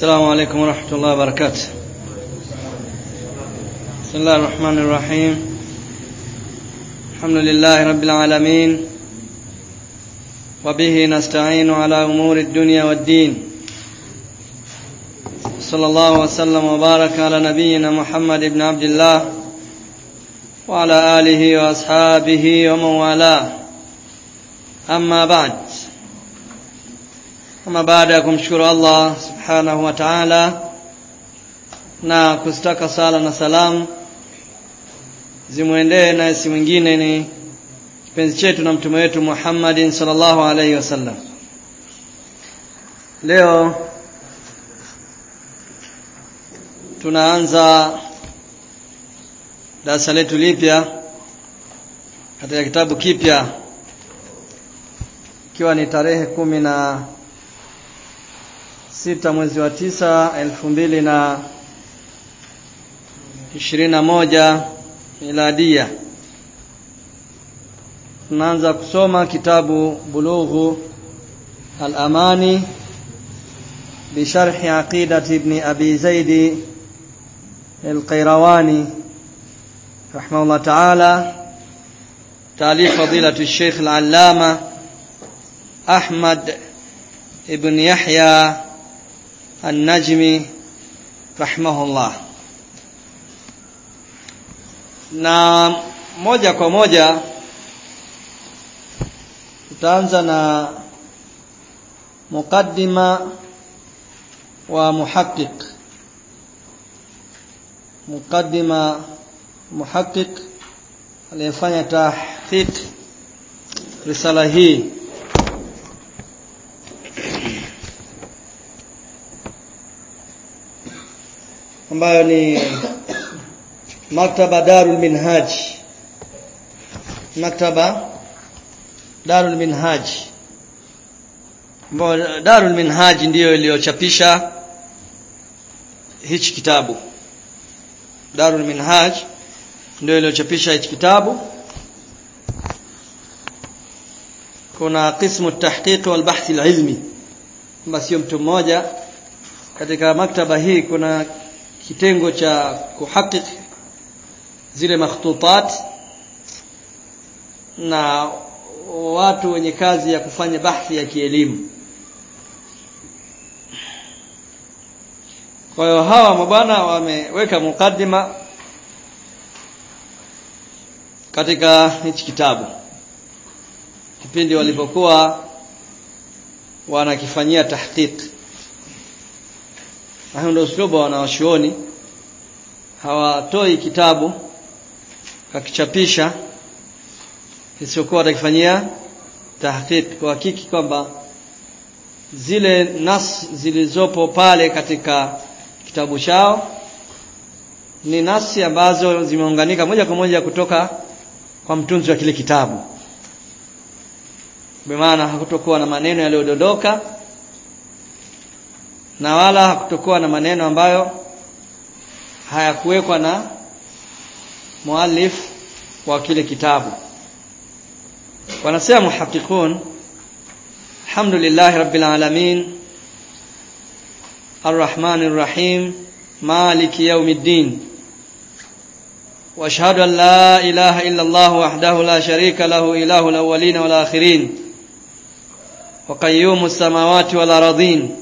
السلام عليكم ورحمة الله وبركاته. بسم الله الرحمن الرحيم. الحمد لله رب العالمين. وبه نستعين على أمور الدنيا والدين. صلى الله وسلم وبارك على نبينا محمد بن عبد الله وعلى آله وأصحابه ومن والاه. أما بعد. kama baada ya kumshukuru Allah subhanahu wa ta'ala na kustaka sala na salamu zimwendee na si mwingine ni kipenzi chetu na mtume wetu Muhammadin sallallahu alaihi wasallam leo tunaanza darasa letu lipya katika kitabu kipya ikiwa ni tarehe kumi na sita mwezi wa tisa elfu mbili na ishirini na moja miladia tunaanza kusoma kitabu bulughu al-amani بشرح عقيدة ابن أبي زيد القيرواني رحمه الله تعالى تاليف فضيلة الشيخ العلامة أحمد ابن يحيى An-Najmi rahimahullah. Na moja kwa moja tutaanza na muqaddima wa muhaddiq muqaddima muhaddiq aliyefanya tahqiq risala hii ambayo ni maktaba Darul Minhaj. Maktaba Darul Minhaj. Ambayo Darul Minhaj ndiyo iliyochapisha hichi kitabu. Darul Minhaj ndio iliyochapisha hichi kitabu. Kuna qismu tahqiq wal bahth al ilmi basi mtu mmoja katika maktaba hii kuna kitengo cha kuhakik zile makhtutat na watu wenye kazi ya kufanya bahthi ya kielimu. Kwa hiyo hawa mabwana wameweka mukaddima katika hichi kitabu. Kipindi walipokuwa wanakifanyia tahqiq na ndio uslubu wa hawatoi kitabu kakichapisha isiyokuwa watakifanyia tahqiq kwa hakiki kwamba zile nas zilizopo pale katika kitabu chao ni nasi ambazo zimeunganika moja kwa moja kutoka kwa mtunzi wa kile kitabu. Kwa maana hakutokuwa na maneno yaliyodondoka na wala hakutokuwa na maneno ambayo hayakuwekwa na muallif wa kile kitabu wanasema muhaqiqun alhamdulillah rabbil alamin arrahmanir rahim maliki yawmiddin واشهد ان لا اله الا الله وحده لا شريك له اله الاولين والاخرين وقيوم السماوات والارضين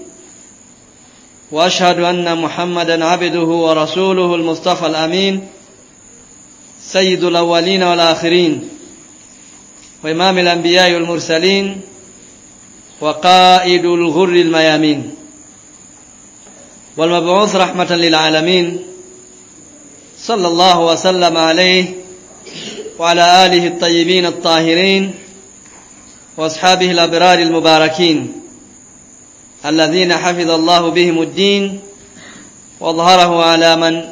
وأشهد أن محمدا عبده ورسوله المصطفى الأمين سيد الأولين والآخرين وإمام الأنبياء والمرسلين وقائد الغر الميامين. والمبعوث رحمة للعالمين صلى الله وسلم عليه وعلى آله الطيبين الطاهرين وأصحابه الأبرار المباركين. الذين حفظ الله بهم الدين واظهره على من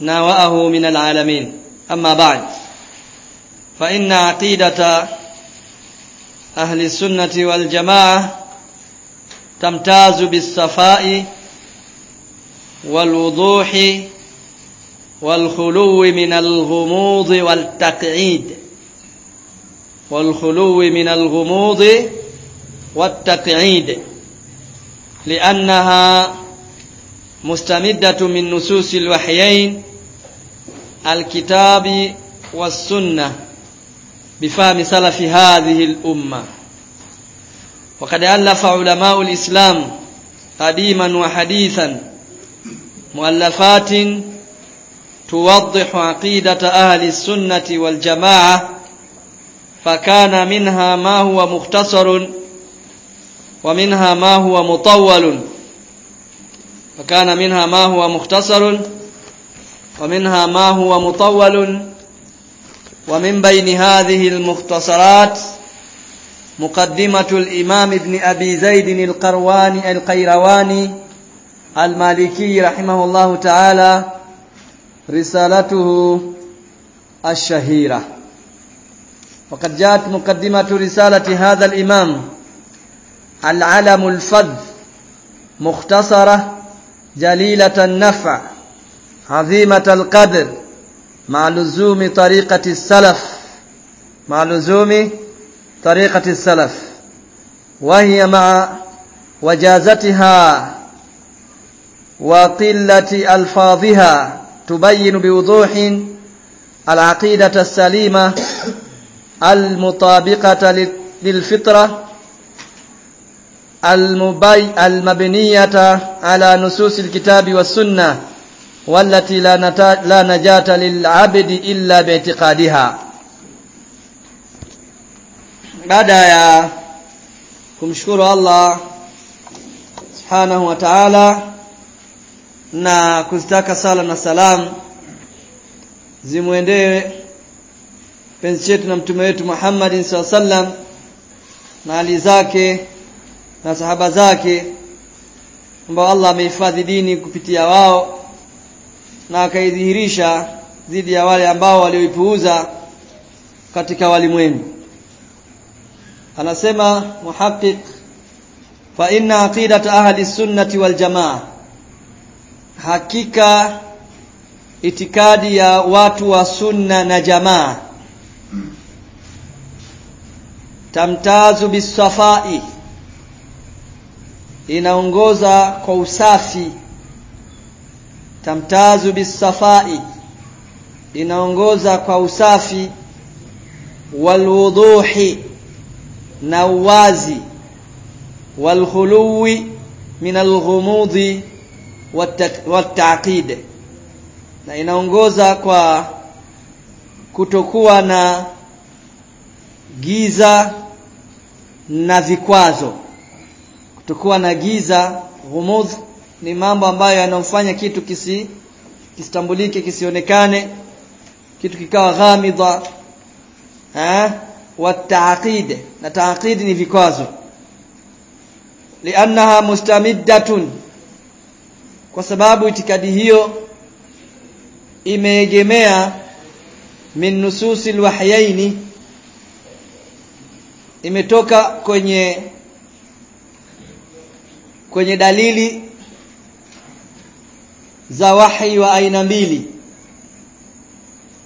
ناوأه من العالمين. أما بعد فإن عقيدة أهل السنة والجماعة تمتاز بالصفاء والوضوح والخلو من الغموض والتقعيد. والخلو من الغموض والتقعيد. لأنها mustamiddatu min nususil wahyain alkitabi was-sunnah bifahmi salafi hadhihi al-umma وقد ألف علماء الإسلام قديما وحديثا مؤلفات توضح عقيدة أهل السنة والجماعة فكان منها ما هو مختصر ومنها ما هو مطول. فكان منها ما هو مختصر. ومنها ما هو مطول. ومن بين هذه المختصرات مقدمة الإمام ابن أبي زيد القرواني القيرواني المالكي رحمه الله تعالى رسالته الشهيرة. وقد جاءت مقدمة رسالة هذا الإمام. العلم الفذ مختصرة جليلة النفع عظيمة القدر مع لزوم طريقة السلف مع لزوم طريقة السلف. وهي مع وجازتها وقلة ألفاظها تبين بوضوح العقيدة السليمة المطابقة للفطرة. المبنية على نصوص الكتاب والسنة والتي لا, لا نجاة للعبد إلا باعتقادها baada ya kumshukuru Allah subhanahu wa ta'ala na kuzitaka sala na salam zimwendee penzi chetu na mtume wetu Muhammadin sallam na ali zake na sahaba zake ambao Allah amehifadhi dini kupitia wao na akaidhihirisha dhidi ya wale ambao walioipuuza katika walimwengu. Anasema muhaqqiq fa inna aqidata ahli sunnati wal jamaa hakika itikadi ya watu wa sunna na jamaa tamtazu bisafai inaongoza kwa usafi. Tamtazu bisafai inaongoza kwa usafi. Walwuduhi na uwazi. Walkhuluwi min alghumudi wattaqid. Na inaongoza kwa kutokuwa na giza na vikwazo tukuwa na giza ghumuz ni mambo ambayo yanamfanya kitu kisi kisitambulike kisionekane kitu kikawa ghamidha eh wa taaqid na taaqid ni vikwazo. Liannaha mustamiddatun. Kwa sababu itikadi hiyo imeegemea min nususi alwahyaini imetoka kwenye kwenye dalili za wahi wa aina mbili.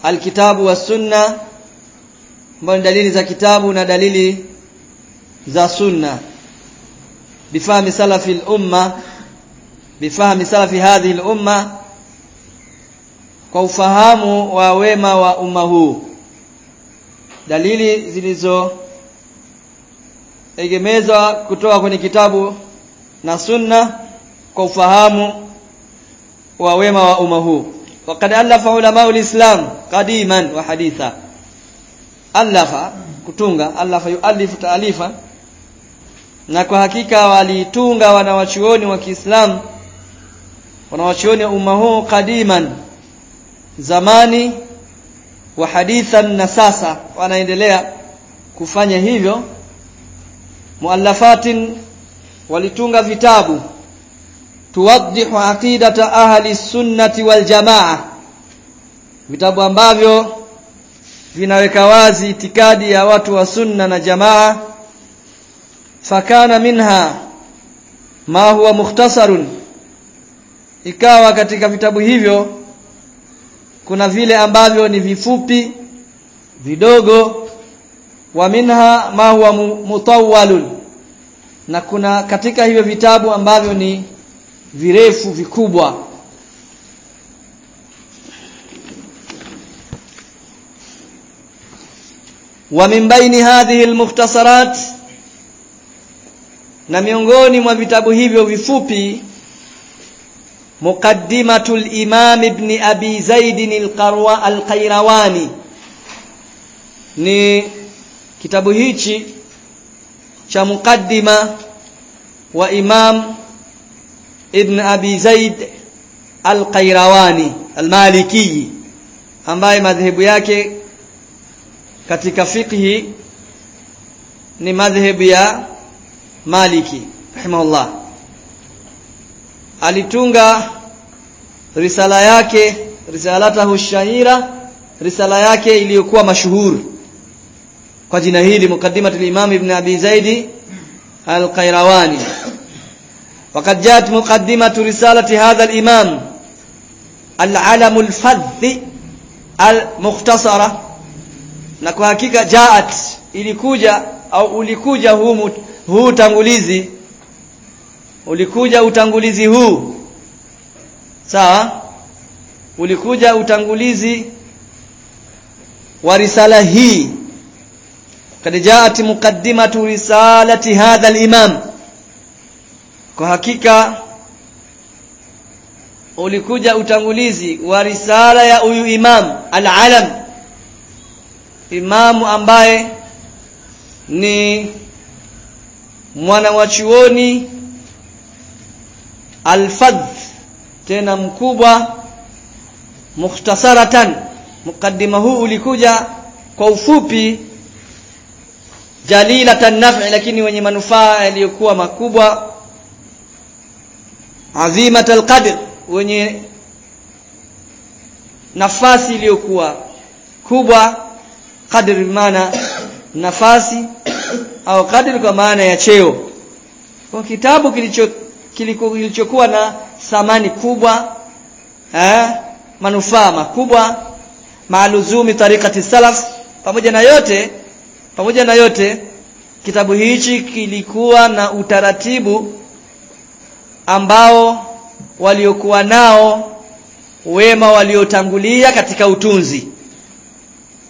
Alkitabu wa sunna ambayo ni dalili za kitabu na dalili za sunna. Bifahmi salafi al-umma bifahmi salafi hadhihi al-umma kwa ufahamu wa wema wa umma huu. Dalili zilizo egemezwa kutoka kwenye kitabu na sunna kwa ufahamu wa wema wa umma huu. Waqad alafa ulama ulislam qadiman wa haditha. Alafa kutunga alafa yualifu taalifa. Na kwa hakika walitunga wanawachuoni wa Kiislamu wanawachuoni umma huu qadiman zamani wa hadithan na sasa wanaendelea kufanya hivyo muallafatin walitunga vitabu. Tuwaddihu aqidata ahli sunnati wal jamaa. Vitabu ambavyo vinaweka wazi itikadi ya watu wa sunna na jamaa. Fakana minha ma huwa mukhtasarun. Ikawa katika vitabu hivyo kuna vile ambavyo ni vifupi vidogo wa minha ma huwa mutawwalun na kuna katika hivyo vitabu ambavyo ni virefu vikubwa. Wa min baini hadhihi almukhtasarat na miongoni mwa vitabu hivyo vifupi muqaddimatul imam ibn abi zaid al-qarwa al-qayrawani. Ni kitabu hichi cha muqaddima wa imam ibn abi zaid al-qayrawani al-maliki ambaye madhehebu yake katika fiqhi ni madhehebu ya Maliki rahimahullah. Alitunga risala yake risalatahu shahira risala yake iliyokuwa mashuhuri kwa jina hili muqaddimatul imam ibn abi zaid al-qayrawani وقد جاءت مقدمة رسالة هذا الإمام العلم الفذ المختصرة na kwa hakika jaat ilikuja au ulikuja huu huu utangulizi ulikuja utangulizi huu sawa ulikuja utangulizi wa risala hii kad jaat muqaddimatu risalati hadha al-imam. Kwa hakika ulikuja utangulizi wa risala ya huyu imam al-alam. Imamu ambaye ni mwana wa chuoni alfadh tena mkubwa mukhtasaratan. Mukaddima huu ulikuja kwa ufupi jalilatan naf'i lakini wenye manufaa yaliyokuwa makubwa. Azimatal qadr wenye nafasi iliyokuwa kubwa. Qadri maana nafasi au qadri kwa maana ya cheo. Kwa kitabu kilicho kilichokuwa na thamani kubwa eh manufaa makubwa maaluzumi tariqati salaf pamoja na yote pamoja na yote kitabu hichi kilikuwa na utaratibu ambao waliokuwa nao wema waliotangulia katika utunzi.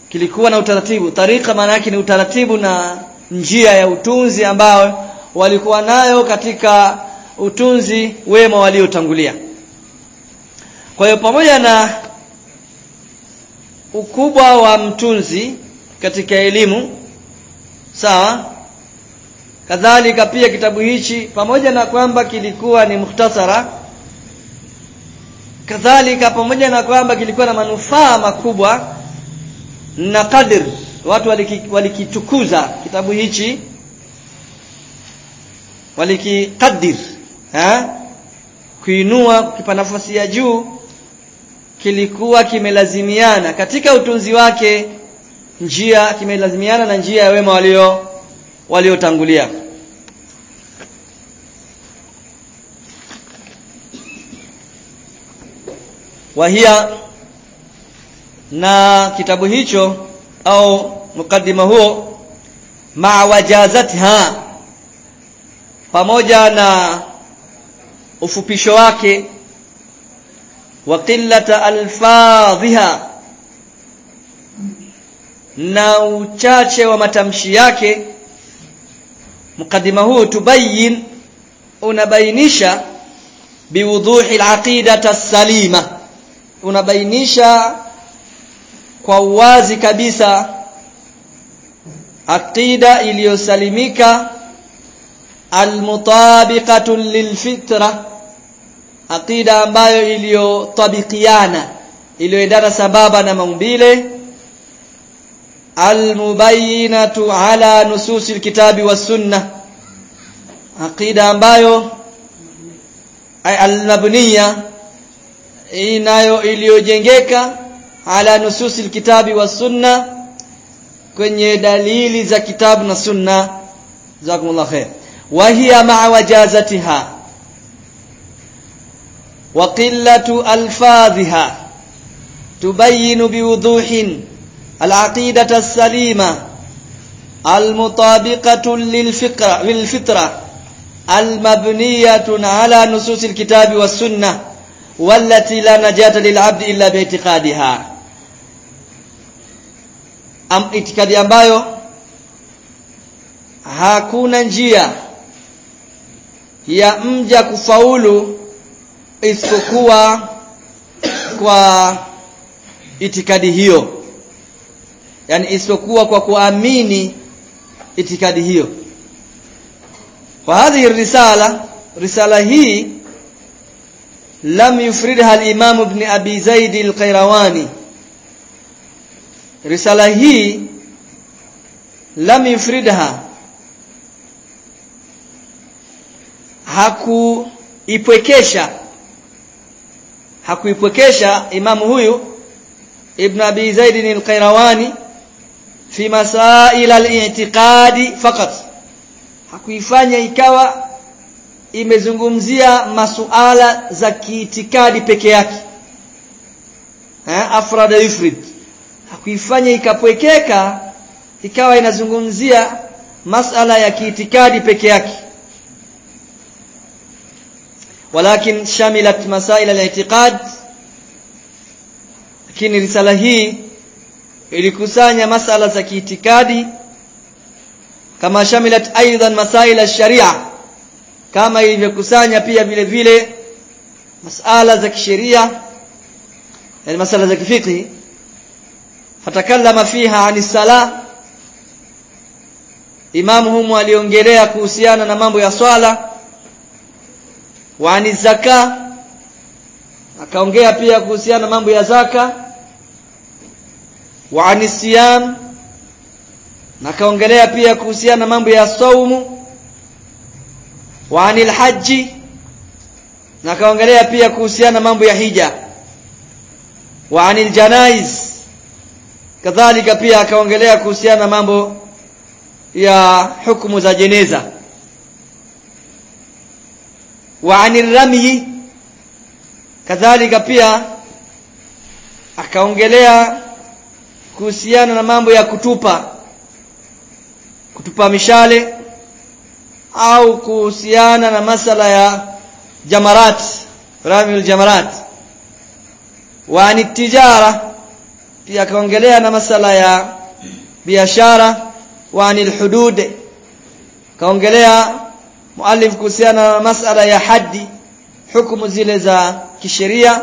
Kilikuwa na utaratibu. Tarika maana yake ni utaratibu na njia ya utunzi ambao walikuwa nayo katika utunzi wema waliotangulia. Kwa hiyo pamoja na ukubwa wa mtunzi katika elimu sawa? Kadhalika pia kitabu hichi pamoja na kwamba kilikuwa ni mukhtasara kadhalika pamoja na kwamba kilikuwa na manufaa makubwa na qadir watu walikitukuza waliki kitabu hichi walikikadir ha? Kuinua kipa nafasi ya juu kilikuwa kimelazimiana katika utunzi wake njia kimelazimiana na njia ya wema walio waliotangulia. Wahia na kitabu hicho au mukaddima huo ma wajazatha pamoja na ufupisho wake wa qillata alfadhiha na uchache wa matamshi yake mukaddima huu tubayin unabainisha biwuduhi alaqidata as-salima unabainisha kwa uwazi kabisa aqida iliyosalimika almutabiqatu lilfitra aqida ambayo iliyotabikiana iliyoendana sababa na maumbile almubayyinatu ala nususil kitabi was sunna aqida ambayo ay almabniya inayo iliyojengeka ala nususil kitabi was sunna kwenye dalili za kitabu na sunna jazakumullah khair. Wa hiya ma'a wajazatiha. Wa qillatu alfadhiha tubayyin biwuduhin العقيدة السليمة المطابقة للفكرة للفطرة almabniyatun ala nusus alkitabi was sunnah wallati la najata lil'abdi illa bi'tiqadiha am itikadi ambayo hakuna njia ya mja kufaulu isipokuwa kwa itikadi hiyo yani isipokuwa kwa kuamini itikadi hiyo. Kwa hadhihi risala risala hii lam yufridha al-imam ibn abi zaid al-qayrawani. Risala hii lam yufridha hakuipwekesha hakuipwekesha imamu huyu ibn abi zaid al-qayrawani fi masail al-i'tiqadi faqat. Hakuifanya ikawa imezungumzia masuala za kiitikadi peke yake. Ha afrada hakuifanya ikapwekeka ikawa inazungumzia masala ya kiitikadi peke yake. Walakin shamilat masail al-i'tiqad lakini risala hii ilikusanya masala za kiitikadi kama shamilat aidan masail ash-sharia kama ilivyokusanya pia vile vile masala za kisheria yani masala za kifiki fatakallama fiha ani sala imamu humu aliongelea kuhusiana na mambo ya swala wa ani zaka akaongea pia kuhusiana na mambo ya zaka wa anisiyan. Na kaongelea pia kuhusiana na mambo ya saumu wa anil haji na kaongelea pia kuhusiana na mambo ya hija wa anil janaiz. Kadhalika pia akaongelea kuhusiana na mambo ya hukumu za jeneza. Wa anil ramyi. Kadhalika pia akaongelea kuhusiana na mambo ya kutupa kutupa mishale au kuhusiana na masala ya jamarat ramil jamarat. Wa anitijara pia kaongelea na masala ya biashara. Wa anil hudud kaongelea muallif kuhusiana na masala ya haddi hukumu zile za kisheria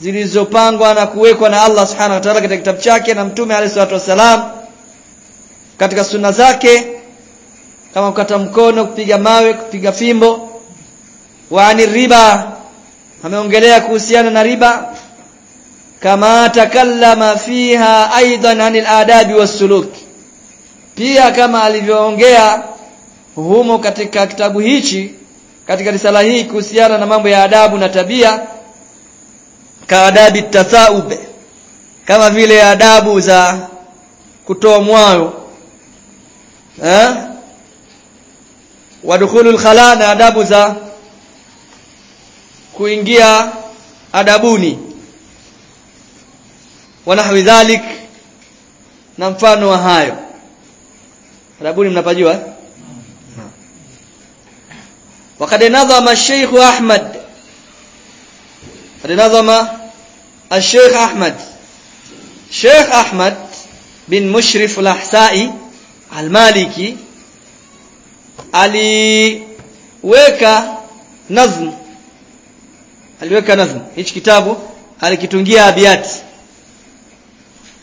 zilizopangwa na kuwekwa na Allah subhanahu wa ta'ala katika kitabu chake na mtume alayhi salatu wasalam katika sunna zake kama kukata mkono kupiga mawe kupiga fimbo wa waani riba ameongelea kuhusiana na riba kama takallama fiha aidan anil adabi wasuluk pia kama alivyoongea humo katika kitabu hichi katika risala hii kuhusiana na mambo ya adabu na tabia kaadabi tasaub kama vile adabu za kutoa mwayo eh wadukhulul khala na adabu za kuingia adabuni wanahwi dhalik na mfano wa hayo adabuni mnapajua وقد نظم الشيخ أحمد قد نظم الشيخ أحمد شيخ أحمد بن مشرف الأحسائي المالكي aliweka nazm aliweka nazm hichi kitabu alikitungia abiyati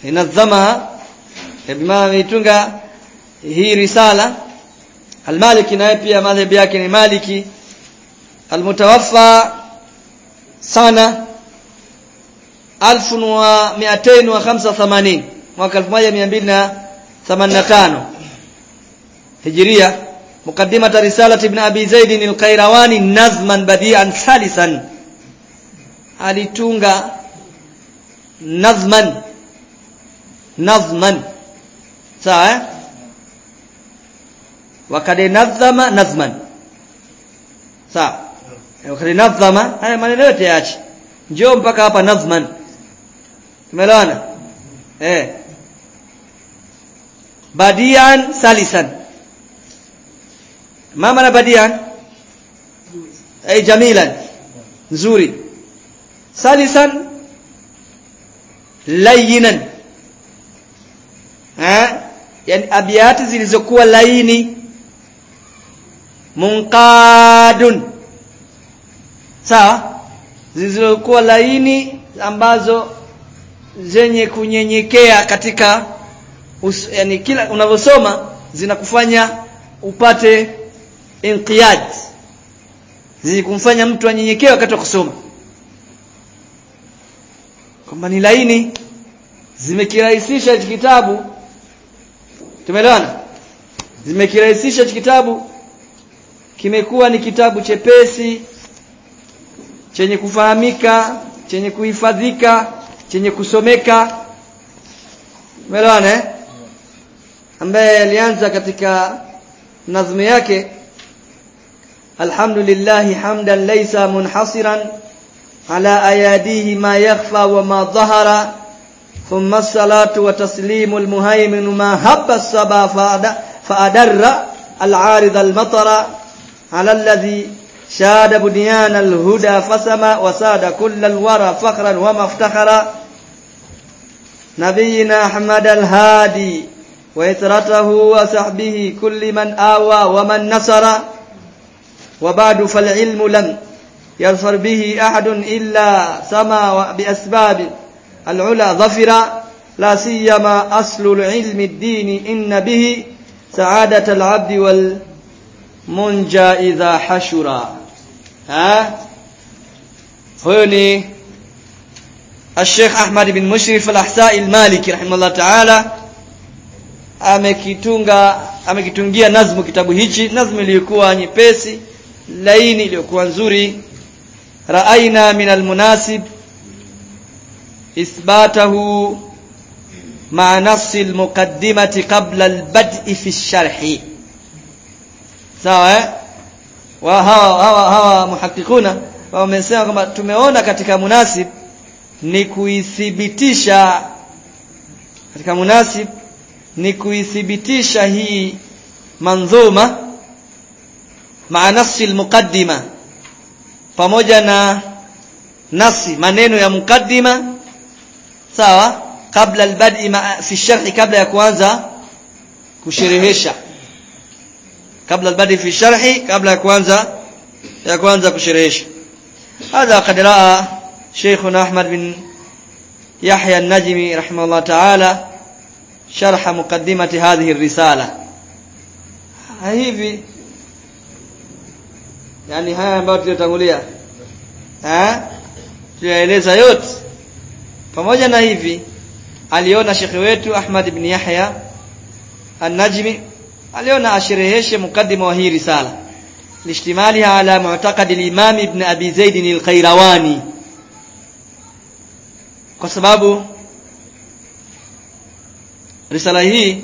inazama bima ametunga hii risala almaliki naye pia madhhabi yake ni maliki almutawaffa sana 1285 mwaka 1285 hijiria مقدمة رسالة ابن أبي زيد القيرواني نظما بديعا ثالثا alitunga nazman nazman sawa eh wakad nazama nazman sawa wakad nazama haya maneno yote yaache njoo mpaka hapa nazman tumeelewana eh. Badian salisan. Mama na badian? Ay jamilan. Nzuri. Salisan? Layinan. Eh? Yani abiyati zilizokuwa laini. Munqadun. Sawa? Zilizokuwa laini ambazo zenye kunyenyekea katika us, yani kila unavyosoma zinakufanya upate inqiyad zenye kumfanya mtu anyenyekee wakati wa kusoma. Kwamba ni laini zimekirahisisha hichi kitabu. Tumeelewana? Zimekirahisisha hichi kitabu kimekuwa ni kitabu chepesi chenye kufahamika chenye kuhifadhika chenye kusomeka umeelewana eh ambaye alianza katika nazmu yake alhamdulillah hamdan laysa munhasiran ala ayadihi ma yakhfa wa ma dhahara thumma as-salatu wa taslimu al-muhaymin ma habba as-saba fa'adarra al-arid al-matara ala alladhi شاد بنيان الهدى فسما وساد كل الورى فخرا ومفتخرا نبينا أحمد الهادي وإطرته وصحبه كل من آوى ومن نصر. وبعد فالعلم لم يظفر به أحد إلا سما بأسباب العلا ظفرا لا سيما أصل العلم الدين إن به سعادة العبد والمنجى إذا حشرا ها؟ هوني Sheikh Ahmad bin Mushrif al-Ahsai al-Maliki rahimahullah ta'ala amekitunga amekitungia nazmu kitabu hichi. Nazmu iliyokuwa nyepesi laini iliyokuwa nzuri. Raaina min almunasib ithbatahu ma'a nafsi almuqaddimati qabla albad'i fi alsharh sawa eh? Wa hawa hawa hawa wamesema kwamba tumeona katika munasib ni kuithibitisha katika munasib ni kuithibitisha hii manzuma maa nasi almuqaddima pamoja na nasi maneno ya muqaddima sawa kabla lbadi fi sharhi kabla ya kuanza kusherehesha. Kabla lbadi fi sharhi kabla ya kuanza ya kuanza kusherehesha. Hadha kad raa شيخنا أحمد بن يحيى النجمي رحمه الله تعالى شرح مقدمة هذه الرسالة. هيفي يعني هاي باتل تقولية ها تيليس يوت فموجنا هيفي اليونا شيخويتو أحمد بن يحيى النجمي. اليون أشرهش مقدمة وهي رسالة. لاشتمالها على معتقد الإمام ابن أبي زيد القيرواني kwa sababu risala hii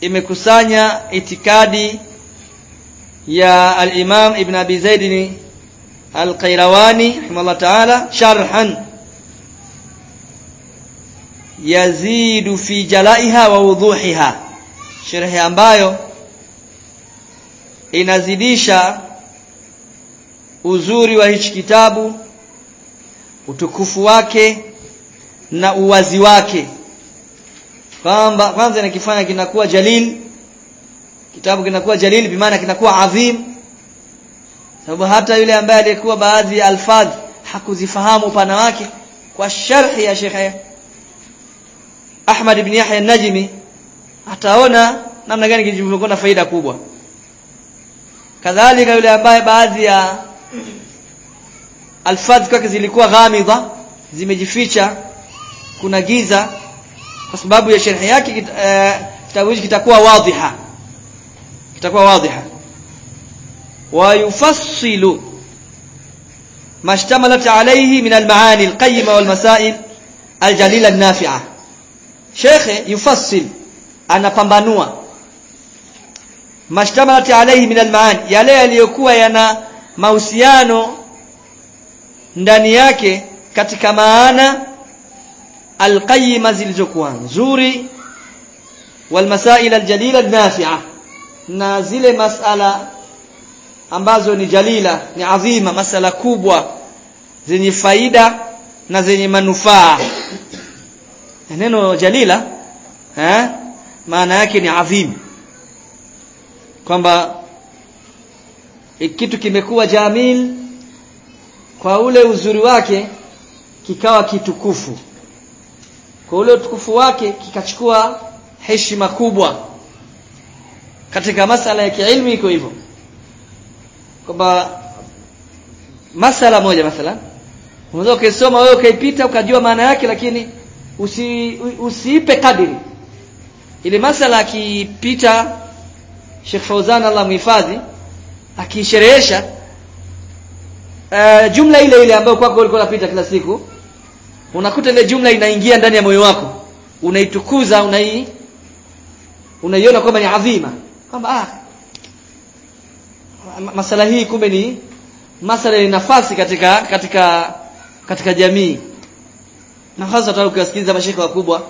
imekusanya itikadi ya al-Imam Ibn Abi Zaid al-Qayrawani rahimahullah ta'ala sharhan. Yazidu fi jalaiha wa wuduhiha. Sharhi ambayo inazidisha uzuri wa hichi kitabu utukufu wake na uwazi wake. Kwamba kwanza nikifanya kinakuwa jalil kitabu kinakuwa jalil bimaana kinakuwa adhim. Sababu hata yule ambaye alikuwa baadhi ya alfadh hakuzifahamu upana wake kwa sharhi ya Sheikh Ahmad ibn Yahya an-Najmi ataona namna gani kilivyokuwa na faida kubwa. Kadhalika yule ambaye baadhi ya alfadh kwake zilikuwa ghamidha zimejificha kuna giza kwa sababu ya sharhi yake kitabu hiki kitakuwa wadhiha. Kitakuwa wadhiha. Wa yufassilu mashtamalat alayhi min almaani alqayyima walmasail aljalila an-nafi'a. Shekhe yufassil anapambanua mashtamalat alayhi min almaani yale yaliyokuwa yana mahusiano ndani yake katika maana alqayyima zilizokuwa nzuri walmasail aljalila nafi'a na zile masala ambazo ni jalila ni adhima masala kubwa zenye faida na zenye manufaa. Neno jalila eh maana yake ni adhim kwamba kitu kimekuwa jamil kwa ule uzuri wake kikawa kitukufu. Kwa ule utukufu wake kikachukua heshima kubwa. Katika masala ya kiilmu iko hivyo. Kwamba masala moja masala unaweza ukisoma wewe ukaipita ukajua maana yake lakini usi, usiipe kadiri. Ile masala akipita Sheikh Fauzan Allah muhifadhi akisherehesha uh, jumla ile ile ambayo kwako ulikuwa unapita kila siku unakuta ile jumla inaingia ndani ya moyo wako unaitukuza unai unaiona kwamba ni adhima kwamba ah masala hii kumbe ni masala ya nafasi katika katika katika jamii. Na hasa hata ukisikiliza mashekhe wakubwa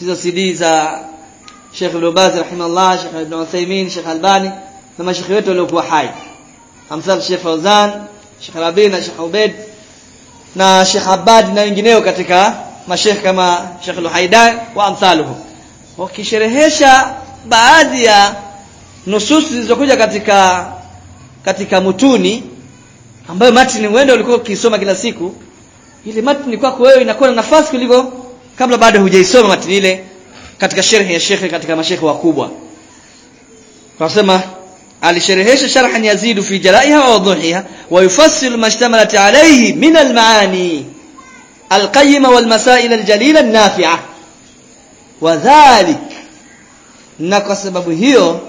hizo CD za Sheikh Ibn Baz rahimahullah Sheikh Ibn Uthaymeen Sheikh Albani na mashekhe wetu waliokuwa hai. Amsal Sheikh Fauzan Sheikh Rabi na Sheikh Ubaid na Sheikh Abad na wengineo katika mashekhe kama Sheikh Luhaida wa amsaluhu wakisherehesha baadhi ya nususi zilizokuja katika katika mutuni ambayo matini wende ulikuwa ukisoma kila siku ile matini kwako wewe inakuwa na nafasi kuliko kabla bado hujaisoma matini ile katika sherehe ya shekhe katika mashekhe wakubwa. Tunasema alisherehesha sharhan yazidu fi jalaiha wa wadhuhiha wa yufassilu mashtamalat alayhi min almaani alqayyima walmasail aljalila an-nafi'a wadhalik na kwa sababu hiyo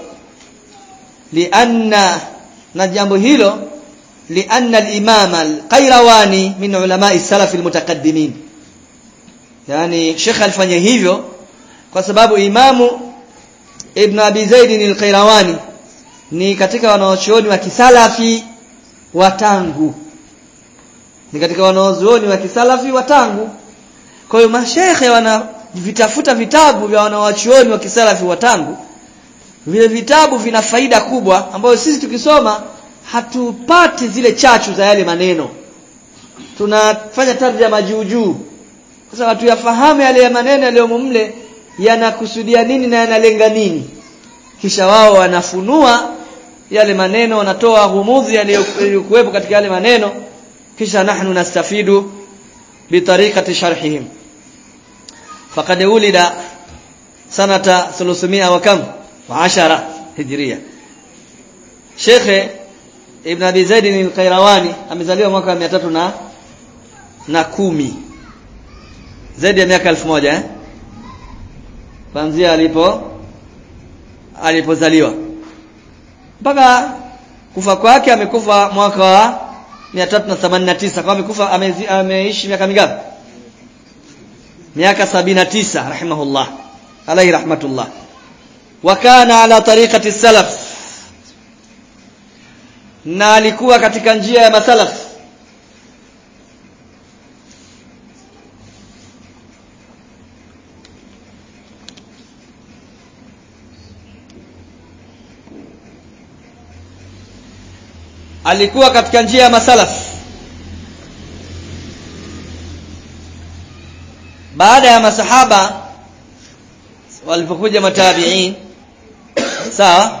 lianna na jambo hilo lianna al-imam al-qayrawani min ulama'i salaf al-mutaqaddimin yani Sheikh alifanya hivyo kwa sababu imamu Ibn Abi Zaid al-Qayrawani ni katika wanaochuoni wa kisalafi wa tangu. Ni katika wanaozuoni wa kisalafi watangu kwa hiyo mashekhe wanavitafuta vitabu vya wanawachuoni wa kisalafi watangu vile vitabu vina faida kubwa ambayo sisi tukisoma hatupati zile chachu za yale maneno. Tunafanya tarjama juu juu kwa sababu tuyafahamu yale maneno yaliyomo mle yanakusudia nini na yanalenga nini kisha wao wanafunua yale maneno wanatoa humudhi yaliyokuwepo katika yale maneno. Kisha nahnu nastafidu bitariqati sharhihim. Faqad ulida sanata 300 wa kam? Wa 10 hijria Sheikh Ibn Abi Zaid al-Qayrawani amezaliwa mwaka wa 300 na na kumi. Zaidi ya miaka 1000 eh? Kuanzia alipo alipozaliwa. Mpaka kufa kwake amekufa mwaka wa 389 kwa amekufa ameishi miaka mingapi? Miaka 79 rahimahullah. Alayhi rahmatullah. Wa kana ala tariqati salaf. Na alikuwa katika njia ya masalaf alikuwa katika njia ya masalaf. Baada ya masahaba walipokuja matabiin sawa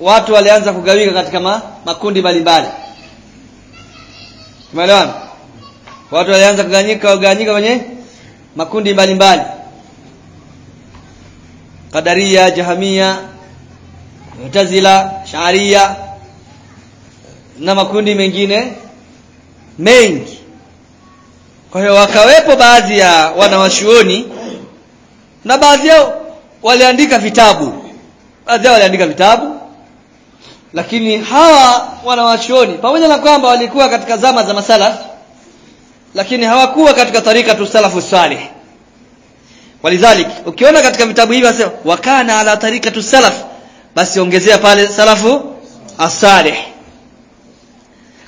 watu walianza kugawika katika ma, makundi mbalimbali. Umeelewana? Watu walianza kugawanyika kugawanyika kwenye makundi mbalimbali. Qadaria jahamia mutazila sharia na makundi mengine mengi. Kwa hiyo wakawepo baadhi ya wanawashuoni na baadhi yao waliandika vitabu. Baadhi yao waliandika vitabu. Lakini hawa wanawachuoni pamoja na kwamba walikuwa katika zama za masalaf lakini hawakuwa katika tarika tu salafu salih. Walidhalik ukiona katika vitabu hivi wasema wakana ala tarika tu salaf basi ongezea pale salafu as-salih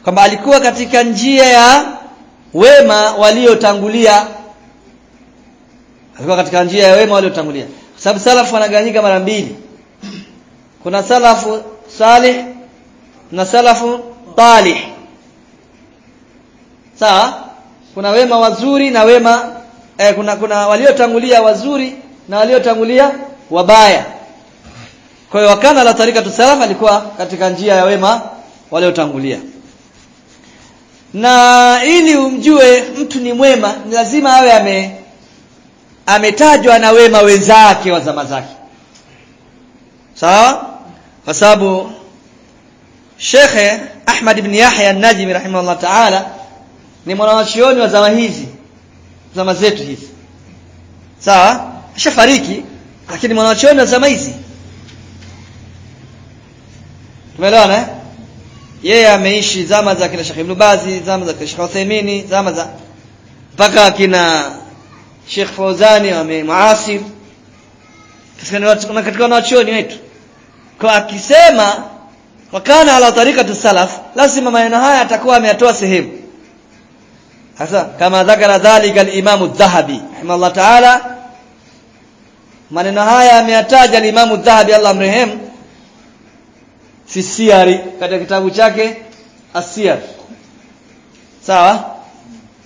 kwamba alikuwa katika njia ya wema waliotangulia. Alikuwa katika njia ya wema waliotangulia. Kwa sababu salafu wanagawanyika mara mbili. Kuna salafu salih na salafu talih. Sawa? Kuna wema wazuri na wema eh, kuna kuna waliotangulia wazuri na waliotangulia wabaya. Kwa hiyo wakana la tarika tusalafa alikuwa katika njia ya wema waliotangulia na ili umjue mtu ni mwema ni lazima awe ame ametajwa na wema wenzake wa zama zake. Sawa? Kwa sababu Sheikh Ahmad ibn Yahya an-Najmi rahimahullah ta'ala ni mwanawachioni wa zama hizi zama zetu hizi. Sawa? Ashafariki lakini mwanawachioni wa zama hizi. Tumeelewana eh yeye ameishi zama za kina Sheikh Ibn Baz zama za Sheikh Uthaymeen zama za mpaka kina Sheikh Fauzani wamemuasir katika wanachuoni wetu. Kwa akisema wakana ala tariqati salaf lazima maneno haya atakuwa ameyatoa sehemu. Hasa kama dhakara dhalika al-Imam adh-Dhahabi rahimahullah ta'ala maneno haya ameyataja al-Imam adh-Dhahabi Allah mrehemu fi siyari katika kitabu chake as-siyar. Sawa?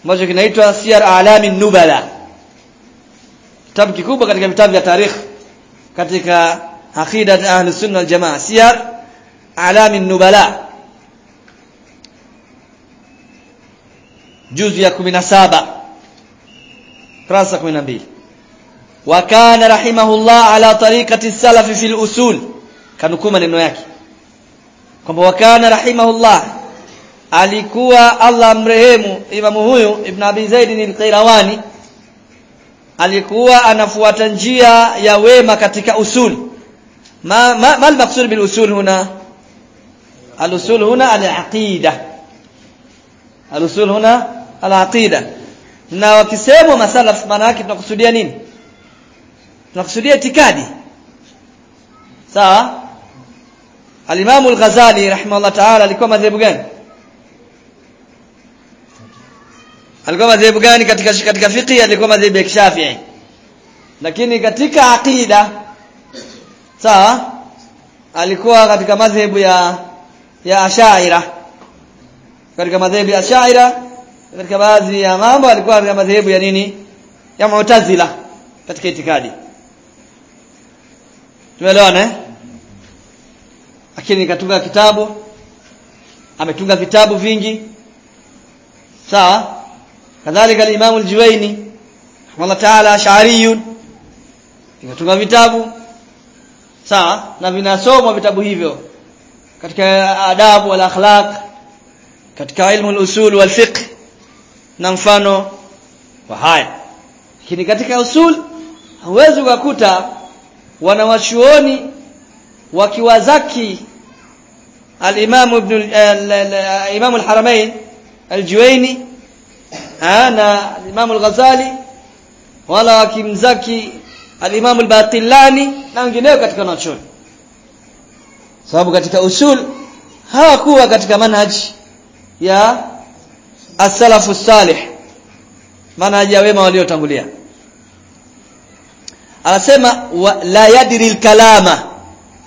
Ambacho kinaitwa siyar a'lami nubala. Kitabu kikubwa katika vitabu vya tarikh katika aqida ahli sunna wal jamaa. Siyar a'lami nubala. Juzu ya 17 kurasa 12 wa kana rahimahullah ala tariqati salaf fil usul. Kanukuu neno yake kwamba wakana rahimahullah alikuwa Allah mrehemu imamu huyu ibn Abi Zaid al-Qayrawani alikuwa anafuata njia ya wema katika usul. Ma ma, ma al-maqsud bil usul huna? Al-usul huna al-aqida. Al-usul huna al-aqida. Na wakisema masalaf maana yake tunakusudia nini? Tunakusudia itikadi. Sawa Al-Imam Al-Ghazali rahimahullah ta'ala alikuwa madhehebu gani? Alikuwa madhehebu gani katika katika fiqh alikuwa madhehebu ya Shafi'i. Lakini katika aqida sawa alikuwa katika madhehebu ya ya Ashaira. Katika madhehebu ya Ashaira katika baadhi ya mambo alikuwa katika madhehebu ya nini? Ya Mu'tazila katika itikadi. Tumeelewana eh? Lakini katunga kitabu. Ametunga vitabu vingi. Sawa? Kadhalika al-Imam al-Juwayni rahimahullah ta'ala ash'ariyun ametunga vitabu. Sawa? Na vinasomwa vitabu hivyo. Katika adabu wal akhlaq katika ilmu al-usul wal fiqh na mfano wa haya. Lakini katika usul huwezi kukuta wanawachuoni wakiwazaki al-Imam ibn al-Imam al-Haramain al-Juwayni na al-Imam al-Ghazali wala wakimzaki al-Imam al-Batilani na wengineo katika wanachuoni sababu katika usul hawakuwa katika manhaji ya as-salafu salih. Manhaji ya wema waliotangulia. Anasema la yadri al-kalama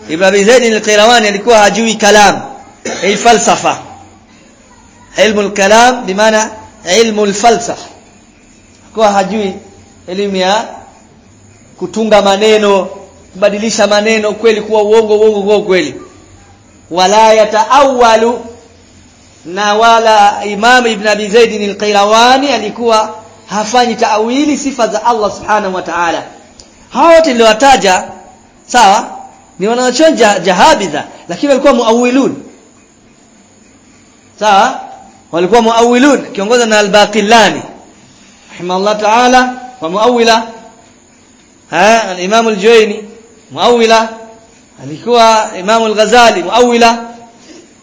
Ibn Abi Zaid al-Qayrawani alikuwa hajui kalam hii falsafa ilmu al-kalam bimaana ilmu al-falsafa alikuwa hajui elimu ya kutunga maneno kubadilisha maneno kweli kuwa uongo uongo kuwa kweli wala yataawalu na wala Imam Ibn Abi Zaid al-Qayrawani alikuwa hafanyi taawili sifa za Allah subhanahu wa ta'ala. Hawa wote sawa ni wanaochonja jahabidha lakini walikuwa muawilun sawa? Walikuwa muawilun kiongoza na al-Baqillani. Rahimahullah ta'ala wa muawila ha? al-Imam al-Juwayni muawila alikuwa Imam al-Ghazali muawila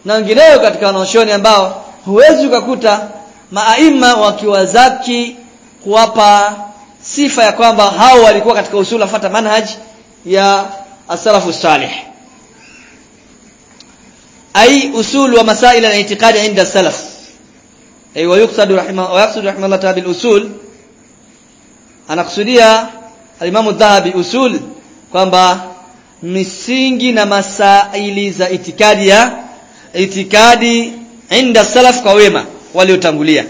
na wengineo katika wanaoshoni ambao huwezi ukakuta maaima wakiwazaki kuwapa sifa ya kwamba hao walikuwa katika usula fata manhaj ya as-salafu salih. Ay usul wa masail al-i'tiqad 'inda salaf ay rahimah wa yaqsadu rahimahullah ta'ala bil usul. Anakusudia al-Imam adh-Dhahabi usul kwamba misingi na masaili za itikadi ya itikadi inda salaf kwa wema waliotangulia.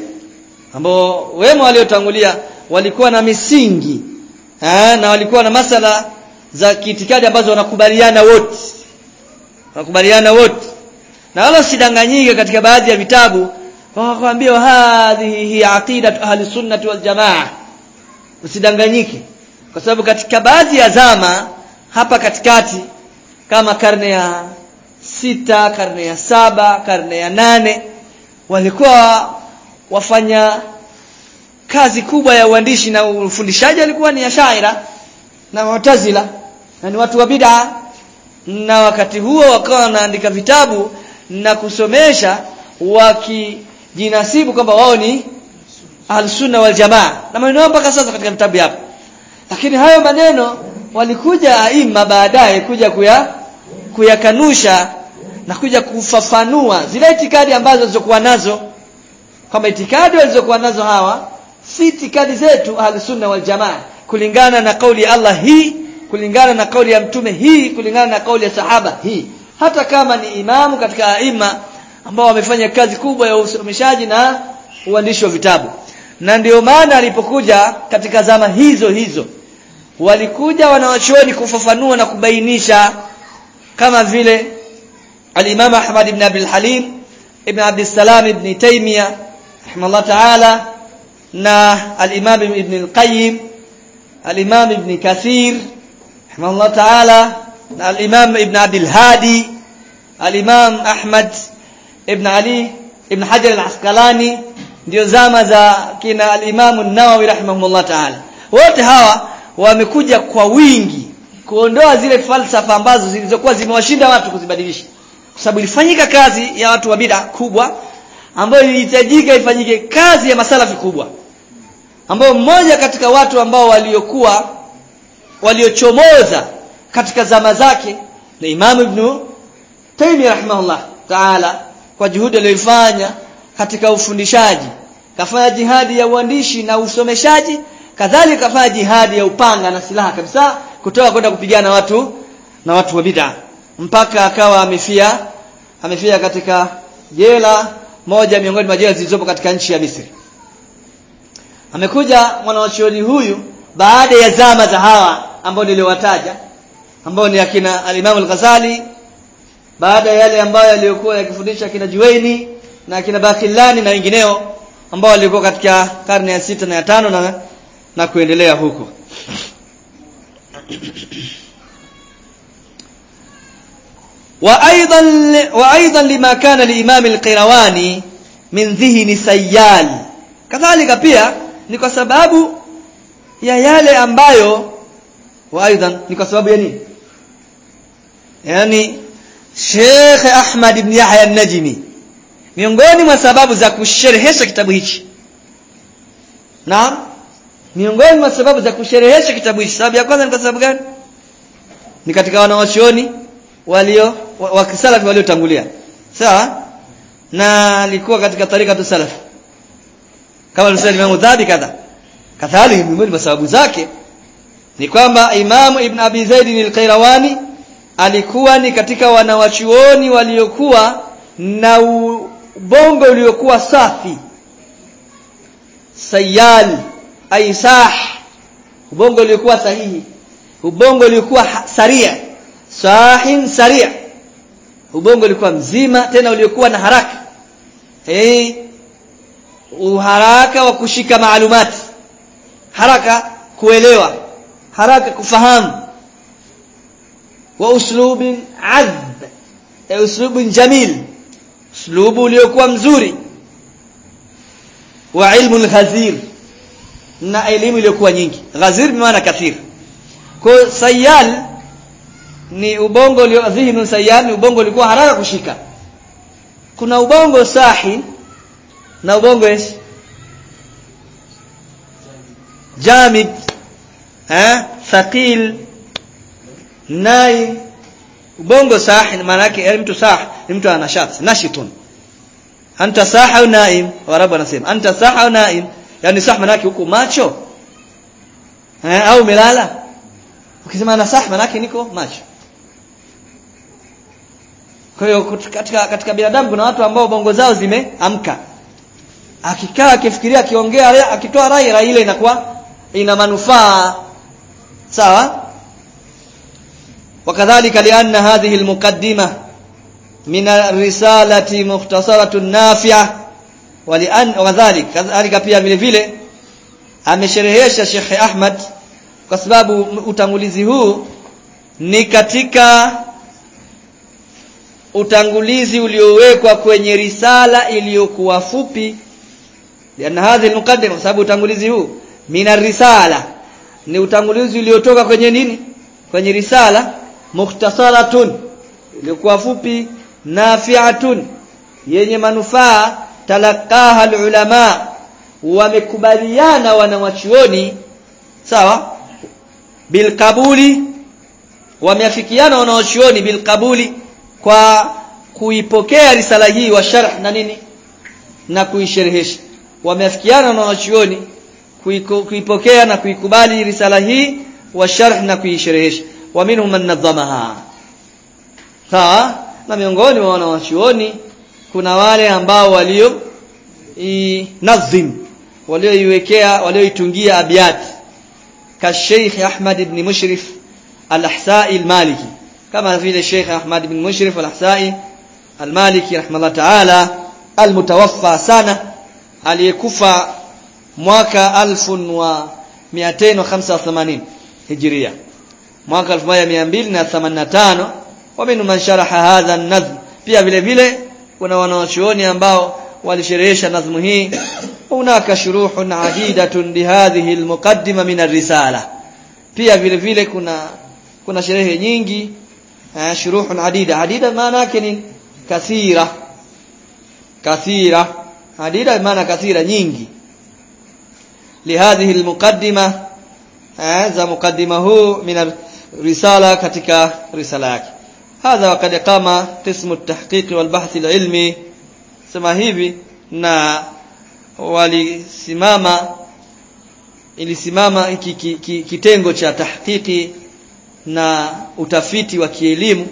Ambao wema waliotangulia walikuwa na misingi ha, na walikuwa na masala za kiitikadi ambazo wanakubaliana wote. Wanakubaliana wote. Na wala sidanganyike katika baadhi ya vitabu wakakwambia hadhihi hi aqidatu ahli sunnati wal jamaa. Usidanganyike. Kwa sababu katika baadhi ya zama hapa katikati kama karne ya sita karne ya saba karne ya nane walikuwa wafanya kazi kubwa ya uandishi na ufundishaji alikuwa ni ashaira na mu'tazila na ni watu wa bid'a. Na wakati huo wakawa wanaandika vitabu na kusomesha wakijinasibu kwamba wao ni al-sunna wal jamaa. Na maneno mpaka sasa katika vitabu hapo lakini hayo maneno walikuja aima baadaye kuja kuya kuyakanusha na kuja kufafanua zile itikadi ambazo zilizokuwa nazo. Kama itikadi walizokuwa nazo hawa si itikadi zetu ahlusunna wal jamaa kulingana na kauli ya Allah hii kulingana na kauli ya mtume hii kulingana na kauli ya sahaba hii. Hata kama ni imamu katika aima ambao wamefanya kazi kubwa ya usomeshaji na uandishi wa vitabu. Na ndio maana alipokuja katika zama hizo hizo walikuja wanawachuoni kufafanua na kubainisha kama vile al-Imam Ahmad ibn Abdul Halim ibn Abdul Salam ibn Taymiyyah rahimahullah ta'ala na al-Imam ibn al-Qayyim al-Imam ibn Kathir rahimahullah ta'ala na al-Imam ibn Abdul Hadi al-Imam Ahmad ibn Ali ibn Hajar al-Asqalani ndio zama za kina al-Imam an-Nawawi rahimahullah ta'ala. Wote hawa wamekuja kwa wingi kuondoa zile falsafa ambazo zilizokuwa zimewashinda watu kuzibadilisha. Kwa sababu ilifanyika kazi ya watu wa bid'a kubwa ambayo ilihitajika ifanyike kazi ya masalafi kubwa ambao mmoja katika watu ambao waliokuwa waliochomoza katika zama zake na Imam Ibn Taymiyyah rahimahullah ta'ala kwa juhudi aliyoifanya katika ufundishaji. Kafanya jihadi ya uandishi na usomeshaji kadhalika kafanya jihadi ya upanga na silaha kabisa kutoka kwenda kupigana watu na watu wa bid'a. Mpaka akawa amefia amefia katika jela moja miongoni mwa jela zilizopo katika nchi ya Misri. Amekuja mwanachuoni huyu baada ya zama za hawa ambao niliwataja ambao ni akina al-Imam al-Ghazali baada ya yale ambayo aliyokuwa yakifundisha akina Juwaini na akina Bakillani na wengineo ambao walikuwa katika karne ya sita na ya tano na na kuendelea huko وايضا وايضا لما كان الامام القيرواني من ذهن سيال kadhalika pia ni kwa sababu ya yale ambayo wa aidan ni kwa sababu ya nini? Yani Sheikh Ahmad ibn Yahya al-Najmi miongoni mwa sababu za kusherehesha kitabu hichi. Naam miongoni mwa sababu za kusherehesha kitabu hichi. Sababu ya kwanza ni kwa sababu gani? Ni katika wanawachuoni walio wa kisalafi waliotangulia. Sawa? Na alikuwa katika tarika tu salafi kama alisema Imam kadha. Kadhalika miongoni mwa sababu zake ni kwamba Imam Ibn Abi Zaid al-Qayrawani alikuwa ni katika wanawachuoni waliokuwa na ubongo uliokuwa safi. Sayal aisah ubongo uliokuwa sahihi. Ubongo uliokuwa saria sahin saria ubongo ulikuwa mzima tena uliokuwa na haraka. Eh uharaka wa kushika maalumati haraka kuelewa haraka kufahamu. Wa uslubin adb e uslubin jamil. Uslubu uliokuwa mzuri. Wa ilmu ghazir. Na elimu iliyokuwa nyingi. Ghazir maana kathir. Kwa sayal ni ubongo uliozihinu sayal ni ubongo ulikuwa haraka kushika. Kuna ubongo sahi na ubongo esh jamid eh thaqil. Nai. Ubongo sahi maana yake mtu sah ni mtu ana shat nashitun anta sah au naim? Warabu anasema anta sah au naim? Yani sah maana yake huko macho. Eh au melala ukisema ana sah maana yake niko macho. Kwa hiyo katika katika binadamu kuna watu ambao bongo zao zimeamka. Akikaa akifikiria akiongea akitoa rai rai ile inakuwa ina manufaa sawa? Wakadhalika lianna hadhihi almuqaddima min risalati mukhtasaratun nafi'a walian wadhalik kadhalika pia vile vile amesherehesha Sheikh Ahmad kwa sababu utangulizi huu ni katika utangulizi uliowekwa kwenye risala iliyokuwa fupi. Lianna hadhihi almuqaddima kwa sababu utangulizi huu min risala ni utangulizi uliotoka kwenye nini? Kwenye risala mukhtasaratun ilikuwa fupi nafi'atun yenye manufaa talaqaha alulama wamekubaliana wanawachuoni sawa? Bilkabuli wameafikiana wanawachuoni bilkabuli kwa kuipokea risala hii wa sharh na nini? Na kuisherehesha. Wameafikiana wanawachuoni kuipokea na kuikubali risala hii wa sharh na kuisherehesha. Wa minhum man nadhamaha ha na miongoni mwa wanawachuoni kuna wale ambao walio nazim walioiwekea walioitungia abyat ka Sheikh Ahmad ibn Mushrif al-Ahsa'i al-Maliki. Kama vile Sheikh Ahmad ibn Mushrif al-Ahsa'i al-Maliki rahimahullah ta'ala al-mutawaffa sana aliyekufa mwaka 1285 Hijria mwaka 1285 wamin masharaha hadha an-nazm. Pia vile vile kuna wanawachuoni ambao walisherehesha nazmu hii. Hunaka shuruhun adidatun lihadhihi almuqaddima min ar-risala. Pia vile vile kuna kuna sherehe nyingi eh, shuruhun adida adida maana yake ni kathira kathira adida maana kathira nyingi lihadhihi almuqaddima za muqaddima huu min risala katika risala yake hadha waqad qama qismu at-tahqiq wal bahth al-ilmi sema hivi na walisimama ilisimama ki, ki, ki, kitengo cha tahqiqi na utafiti wa kielimu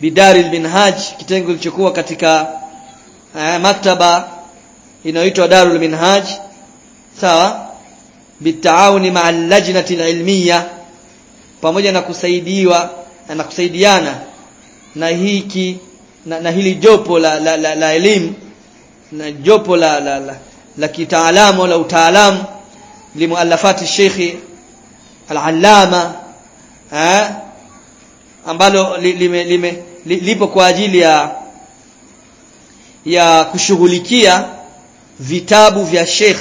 bidari minhaj kitengo kilichokuwa katika eh, maktaba inayoitwa darul minhaj sawa bitaawuni ma'a lajnati ilmiya pamoja na kusaidiwa na kusaidiana na hiki na, na hili jopo la, la, la, la elimu na jopo la, la, la, la kitaalamu la utaalamu limuallafati Sheikh al-Allama eh ambalo li, lime, lime, li, lipo kwa ajili ya ya kushughulikia vitabu vya Sheikh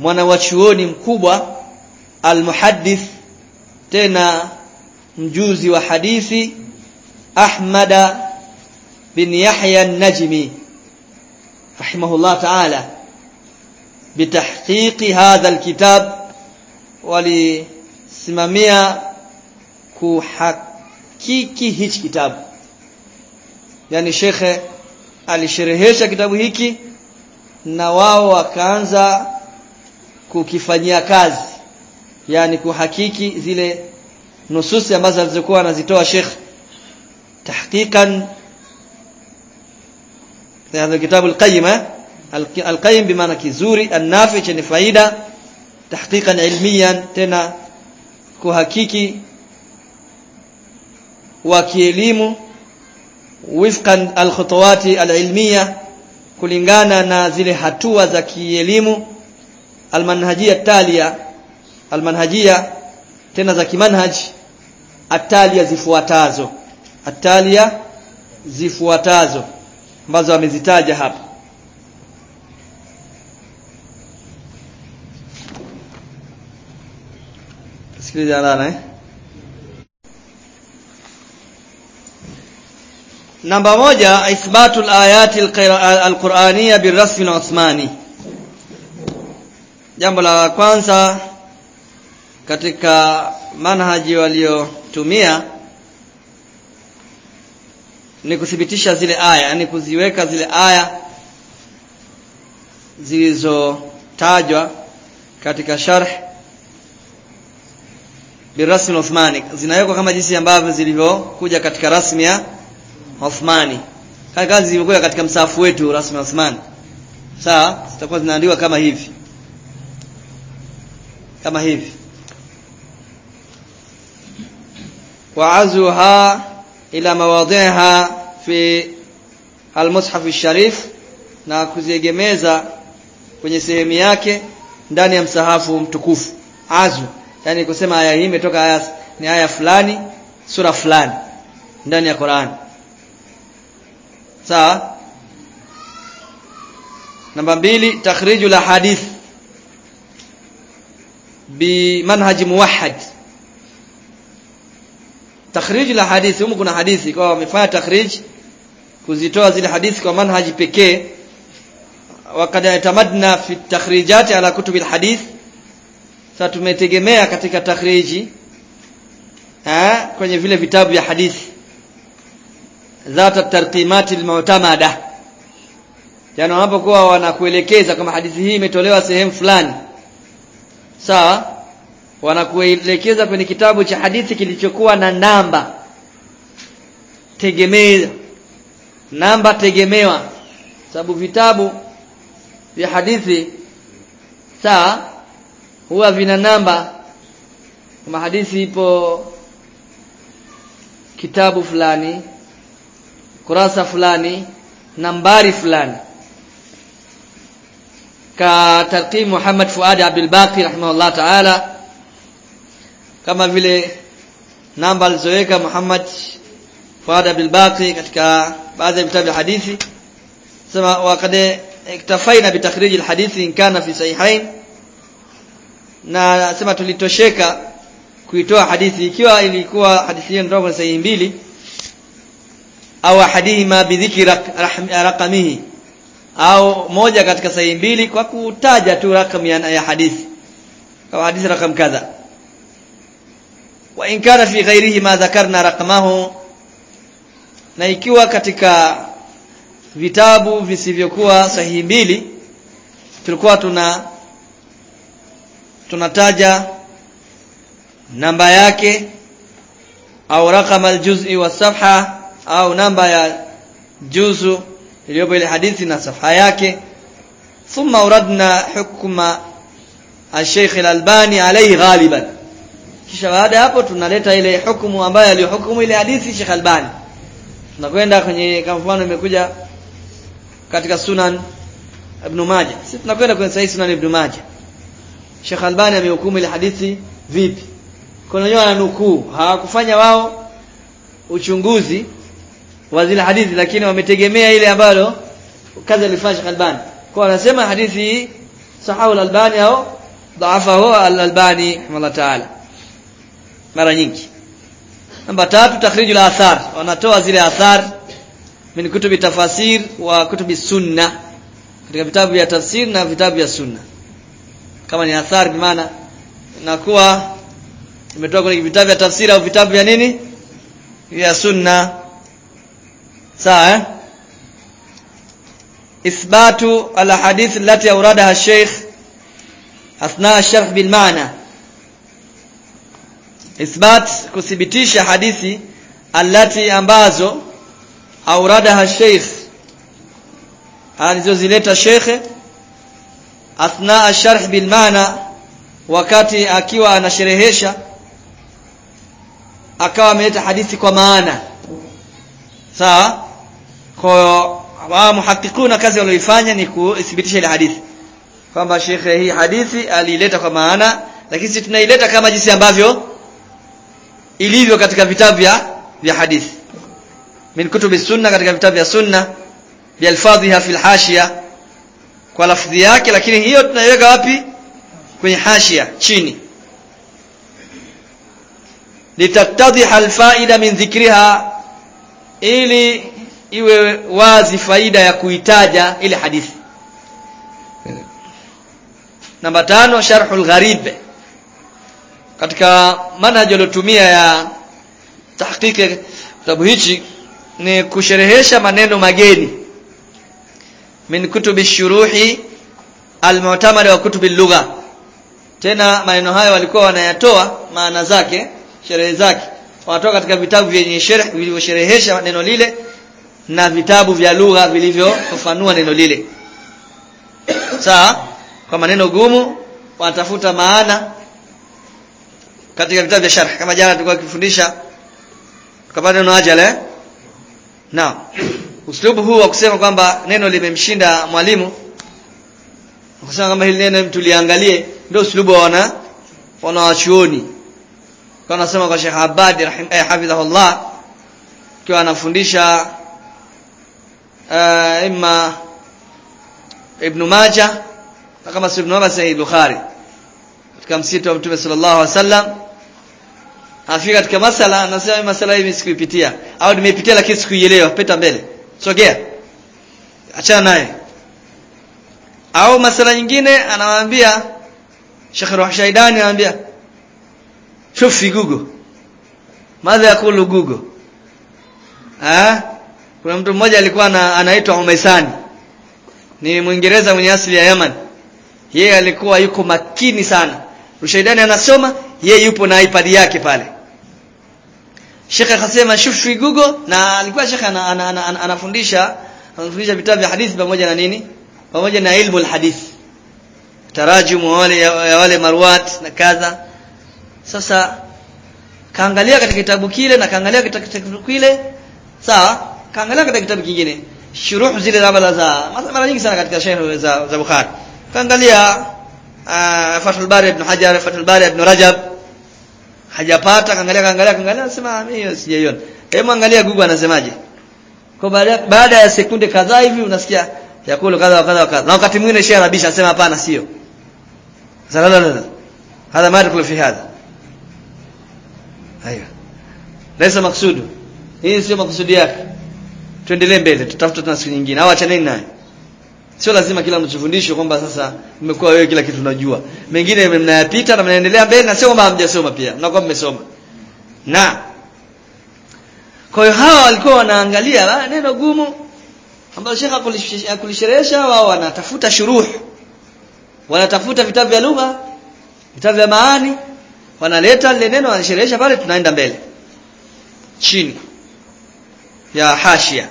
mwanawachuoni mkubwa al-muhaddith tena mjuzi wa hadithi Ahmada bin Yahya an-Najmi rahimahullah ta'ala. Bitahqiqi hadha alkitab walisimamia kuhakiki hichi kitabu. Yani shekhe alisherehesha kitabu hiki na wao wakaanza kukifanyia kazi yani kuhakiki zile nususi ambazo alizokuwa anazitoa Sheikh tahqiqan هذا الكتاب القيم القيم بمعنى كزوري النافع chenye faida tahqiqan ilmiyan tena kuhakiki wa kielimu wifqan alkhutuwati alilmiya kulingana na zile hatua za kielimu almanhajia talia almanhajia tena za kimanhaj atalia zifuatazo. Atalia zifuatazo ambazo amezitaja hapa. Sikiliza alana eh? Namba moja ithbatul ayati alqur'aniyya birasmi al-uthmani jambo la kwanza katika manhaji waliotumia ni kuthibitisha zile aya yani kuziweka zile aya zilizotajwa katika sharh birasmi Uthmani. Zinawekwa kama jinsi ambavyo zilivyokuja katika rasmi ya Uthmani. Kazi zilivyokuja katika msahafu wetu rasmi ya Uthmani. Sawa zitakuwa zinaandikwa kama hivi kama hivi وعزوها إلى مواضعها في المصحف الشريف na kuziegemeza kwenye sehemu yake ndani ya msahafu mtukufu azu yani kusema aya hii imetoka aya ni aya fulani sura fulani ndani ya Qur'an sawa namba mbili takhriju la hadith bi manhaj muwahhad. Takhrij la hadithi humu kuna hadithi kwa wamefanya takhrij kuzitoa zile hadithi kwa manhaji pekee. Yatamadna fi takhrijati ala kutubi alhadith sasa tumetegemea katika takhriji ha kwenye vile vitabu vya hadithi. Dhata tarqimati almu'tamada. Yani wanapokuwa wanakuelekeza kama hadithi hii imetolewa sehemu fulani sawa wanakuelekeza kwenye kitabu cha hadithi kilichokuwa na namba. Tegemea. Namba tegemewa. Sababu vitabu vya hadithi saa huwa vina namba. Kama hadithi ipo kitabu fulani kurasa fulani nambari fulani ka tarqim Muhammad Fuad Abdul Baqi rahimahullah ta'ala. Kama vile namba alizoweka Muhammad Fuad Abdul Baqi katika baadhi ya vitabu vya hadithi. Sema waqad iktafaina bitakhrij alhadithi in kana fi sahihain na sema tulitosheka kuitoa hadithi ikiwa ilikuwa hadithi hiyo ndogo sahihi mbili. Au hadihima bidhikri raqamihi au moja katika sahihi mbili kwa kutaja tu rakamu ya hadithi. Kwa hadithi rakam kadha. Wa in kana fi ghairihi ma dhakarna raqmahu na ikiwa katika vitabu visivyokuwa sahihi mbili tulikuwa tuna tunataja namba yake au raqam aljuz'i wa safha au namba ya juzu iliyopo ile hadithi na safha yake. Thumma uradna hukma al-Sheikh al-Albani alayhi ghaliban. Kisha baada hapo tunaleta ile hukumu ambayo aliyohukumu ile hadithi Sheikh Albani. Tunakwenda kwenye kama mfano imekuja katika Sunan Ibn Majah. Sisi tunakwenda kwenye Sahih Sunan Ibn Majah. Sheikh Albani amehukumu ile hadithi vipi? Kuna wenyewe wananukuu? Hawakufanya wao uchunguzi wa zile hadithi lakini wametegemea ile ambalo kaza alifash Albani kwa anasema hadithi hii sahahu al-Albani au dhaafahu al-Albani rahimahullah ta'ala. Mara nyingi. Namba tatu takhrijul athar. Wanatoa zile athar min kutubi tafasir wa kutubi sunna. Katika vitabu vya tafsir na vitabu vya sunna. Kama ni athar bi maana inakuwa imetoka kwenye vitabu vya tafsiri au vitabu vya nini? Vya sunna sawa eh? Ithbatu alahadith allati awradaha sheikh athna ash-sharh bil ma'na ithbat kuthibitisha hadithi allati ambazo awradaha sheikh alizozileta shekhe athna ash-sharh bil ma'na wakati akiwa anasherehesha akawa ameleta hadithi kwa maana. Sawa kwa wa muhakikuna kazi walioifanya ni kuthibitisha ile hadithi. Kwamba shekhe hii hadithi aliileta kwa maana lakini si tunaileta kama jinsi ambavyo ilivyo katika vitabu vya vya hadithi. Min kutubi sunna katika vitabu vya sunna bi alfadhiha fil hashiya kwa lafdhi yake lakini hiyo tunaiweka wapi? Kwenye hashia chini. Litattadhiha alfaida min dhikriha ili iwe wazi faida ya kuitaja ile hadithi. Namba tano sharhul gharib. Katika manhaji aliyotumia ya tahqiqi kitabu hichi ni kusherehesha maneno mageni. Min kutubi shuruhi almu'tamad wa kutubi lugha tena maneno hayo walikuwa wanayatoa maana zake sherehe zake. Wanatoa katika vitabu vyenye sherh vilivyosherehesha neno lile na vitabu vya lugha vilivyofafanua neno lile. Sawa? Kwa maneno gumu wanatafuta maana katika vitabu vya sharh. Kama jana tulikuwa tukifundisha tukapata neno ajale. eh? Na uslubu huu wa kusema kwamba neno limemshinda mwalimu kusema kama hili neno tuliangalie ndio uslubu wa wana wanawachuoni kwa nasema kwa Sheikh Abadi rahim eh, hafidhahullah kwa anafundisha uh, imma Ibn Majah na kama si Ibn Majah Sahih Bukhari katika msitu wa Mtume sallallahu alaihi wasallam afika katika masala anasema hii masala hii sikuipitia au nimeipitia lakini sikuielewa peta mbele sogea achana naye au masala nyingine anawaambia Sheikh Ruhshaidani anawaambia shufi Google. madha yakulu Google ah kuna mtu mmoja alikuwa na, anaitwa Umaisani. Ni Mwingereza mwenye asili ya Yemen. Yeye alikuwa yuko makini sana. Rushaidani anasoma yeye yupo na iPad yake pale. Sheikh akasema shufi Google. Na alikuwa Sheikh ana, ana, ana, ana, anafundisha anafundisha vitabu vya hadithi pamoja na nini? Pamoja na ilmu alhadith. Tarajumu wale ya wale marwat na kadha. Sasa kaangalia katika kitabu kile na kaangalia katika kitabu kile. Sawa kaangalia katika kitabu kingine shuruh zile labda za mara nyingi sana katika shehe za, za Bukhari kaangalia Fathul Bari ibn Hajar Fathul Bari ibn Rajab hajapata kaangalia kaangalia kaangalia nasema mimi sijaiona hebu angalia Google anasemaje kwa baada baada ya sekunde kadhaa hivi unasikia yakulu kadha kadha kadha na wakati mwingine shehe arabisha anasema hapana sio la la la hada madkhul fi hada haya laisa maksudu hii sio maksudi yake tuendelee mbele tutafuta tena siku nyingine. Au achaneni naye. Sio lazima kila mnachofundishwa kwamba sasa mmekuwa wewe kila kitu unajua. Mengine mnayapita na mnaendelea mbele na sio kwamba hamjasoma pia. Mnakuwa mmesoma. Na kwa hiyo hawa walikuwa wanaangalia neno gumu ambalo shekha akulisherehesha wao wanatafuta shuruh. Wanatafuta vitabu vya lugha vitabu vya maani wanaleta lile neno wanasherehesha pale tunaenda mbele. Chini. Ya hashia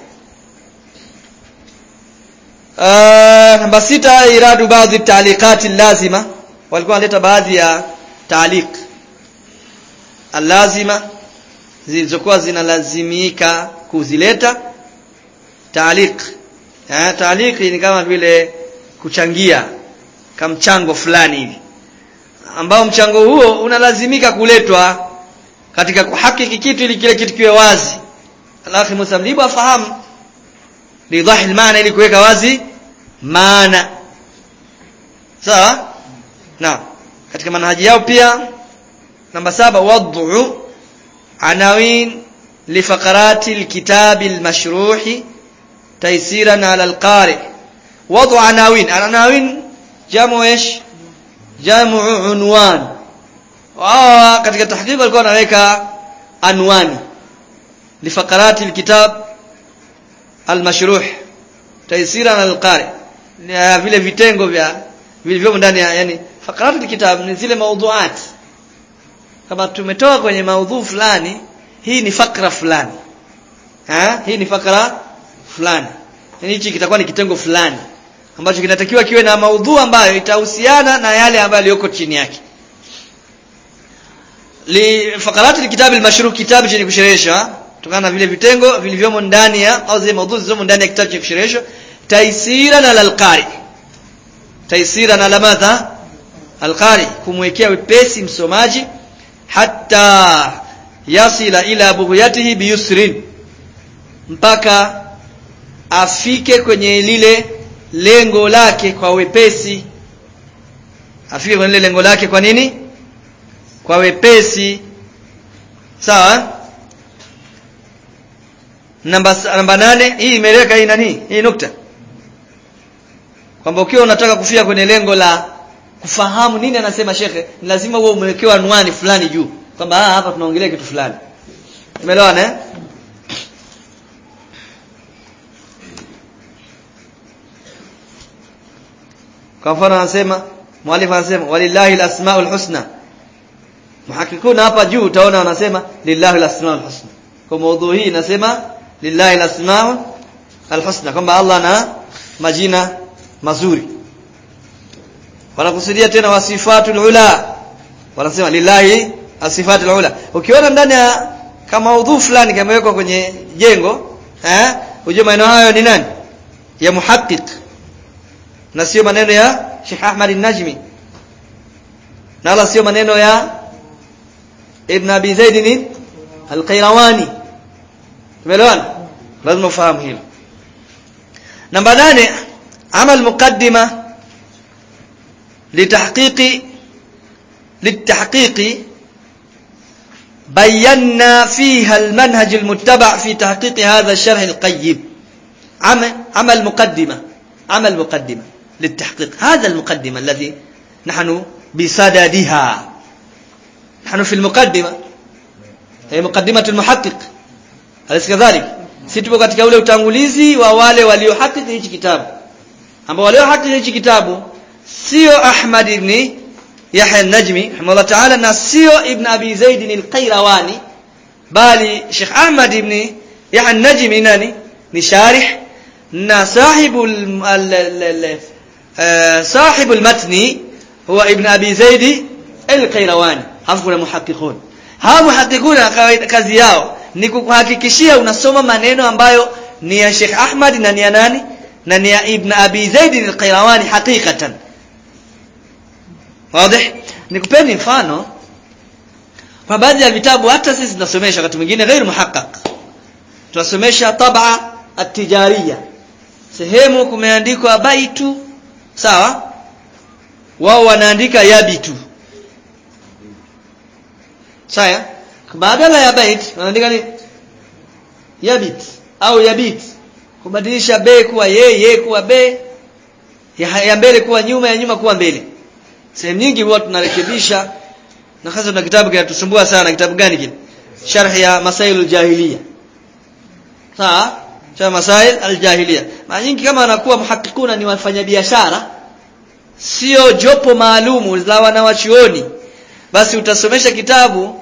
namba sita iradu baadhi taaliqati lazima. Walikuwa wanaleta baadhi ya taaliq lazima zilizokuwa zinalazimika kuzileta taaliq eh taaliq ni kama vile kuchangia kama mchango fulani hivi. Ambao mchango huo unalazimika kuletwa katika kuhakiki kitu ili kile kitu kiwe wazi. Alafu musamlibu afahamu. Lidhahi maana ili kuweka wazi maana sawa na katika manhaji yao pia namba saba wad'u anawin لفقرات الكتاب المشروح تيسيرا على القارئ وضع عناوين العناوين جمع إيش جمع عنوان wao katika tahqiq walikuwa wanaweka anwani lifaqarati alkitab almashruh taysiran alqari vile vitengo vya vilivyomo ndani ya yani fakaratu kitab ni zile maudhuat kama tumetoka kwenye maudhu fulani hii ni fakra fulani. Ha? Hii ni fakra fulani. Yani hichi kitakuwa ni kitengo fulani ambacho kinatakiwa kiwe na maudhu ambayo itahusiana na yale ambayo yaliyoko chini yake. Li fakaratu kitabu al-mashruh kitabu chenye kushereheshwa kutokana na vile vitengo vilivyomo ndani ya au zile maudhu zilizomo ndani ya kitabu chenye kushereheshwa taisiran al-qari. Taisiran ala madha? Al-qari. Kumwekea wepesi msomaji hatta yasila ila buhyatihi biyusrin. Mpaka afike kwenye lile lengo lake kwa wepesi. Afike kwenye lile lengo lake kwa nini? Kwa wepesi. Sawa? Namba namba nane. Hii imeleka hii nani? Hii nukta kwamba ukiwa unataka kufia kwenye lengo la kufahamu nini anasema shekhe ni lazima uwe umewekewa anwani fulani juu kwamba hapa tunaongelea kitu fulani. Umeelewana eh? Kwa mfano anasema mwalifu anasema walillahi alasmaul husna. Muhakikuna hapa juu utaona wanasema lillahi alasmaul husna. Kwa maudhui hii inasema lillahi alasmaul alhusna. Kwamba Allah na majina mazuri. Wanakusudia tena wasifatul ula. Wanasema lillahi asifatul ula. Ukiona ndani ya kama udhu fulani kamewekwa kwenye jengo eh ujue maneno hayo ni nani? Ya muhaqqiq. Na sio maneno ya Sheikh Ahmad al-Najmi na wala sio maneno ya Ibn Abi Zaid al-Qayrawani. Tumeelewana? Lazima ufahamu hilo. Namba nane amal muqaddima litahqiqi للتحقيق بينا فيها المنهج المتبع في تحقيق هذا الشرح القيم. عمل عمل مقدمة عمل مقدمة للتحقيق. هذا المقدمة الذي نحن بصددها. نحن في المقدمة. هي مقدمة المحقق. أليس كذلك؟ tupo katika ule utangulizi wa wale waliohakiki ambao waliohakiki hichi kitabu sio Ahmad ibn Yahya an-Najmi rahimahullah ta'ala na sio Ibn Abi Zaid al-Qayrawani bali Sheikh Ahmad ibn Yahya an-Najmi nani? Ni sharih na sahibu sahibu al-matni huwa Ibn Abi Zaid al-Qayrawani. Hafu kuna muhaqiqun hawa muhaqiquna kazi yao ni kukuhakikishia unasoma maneno ambayo ni ya Sheikh Ahmad na ni ya nani na ni ya Ibn Abi Zaid al-Qayrawani hakikatan. Wazi? Nikupeni mfano kwa baadhi ya vitabu hata sisi tunasomesha wakati mwingine ghairu muhaqqaq. Tunasomesha tab'a at-tijariya. Sehemu kumeandikwa baitu sawa? Wao wanaandika yabitu. Sawa? Badala ya bait wanaandika ni yabit au yabit kubadilisha be kuwa ye ye kuwa be ya, ya mbele kuwa nyuma ya nyuma kuwa mbele. Sehemu nyingi huwa tunarekebisha na hasa tuna kitabu kinatusumbua sana. Kitabu gani kile? Sharh ya masailul jahiliya. Sawa? Cha masail aljahiliya mara nyingi kama anakuwa muhakikuna ni wafanyabiashara sio jopo maalumu la wanawachuoni basi utasomesha kitabu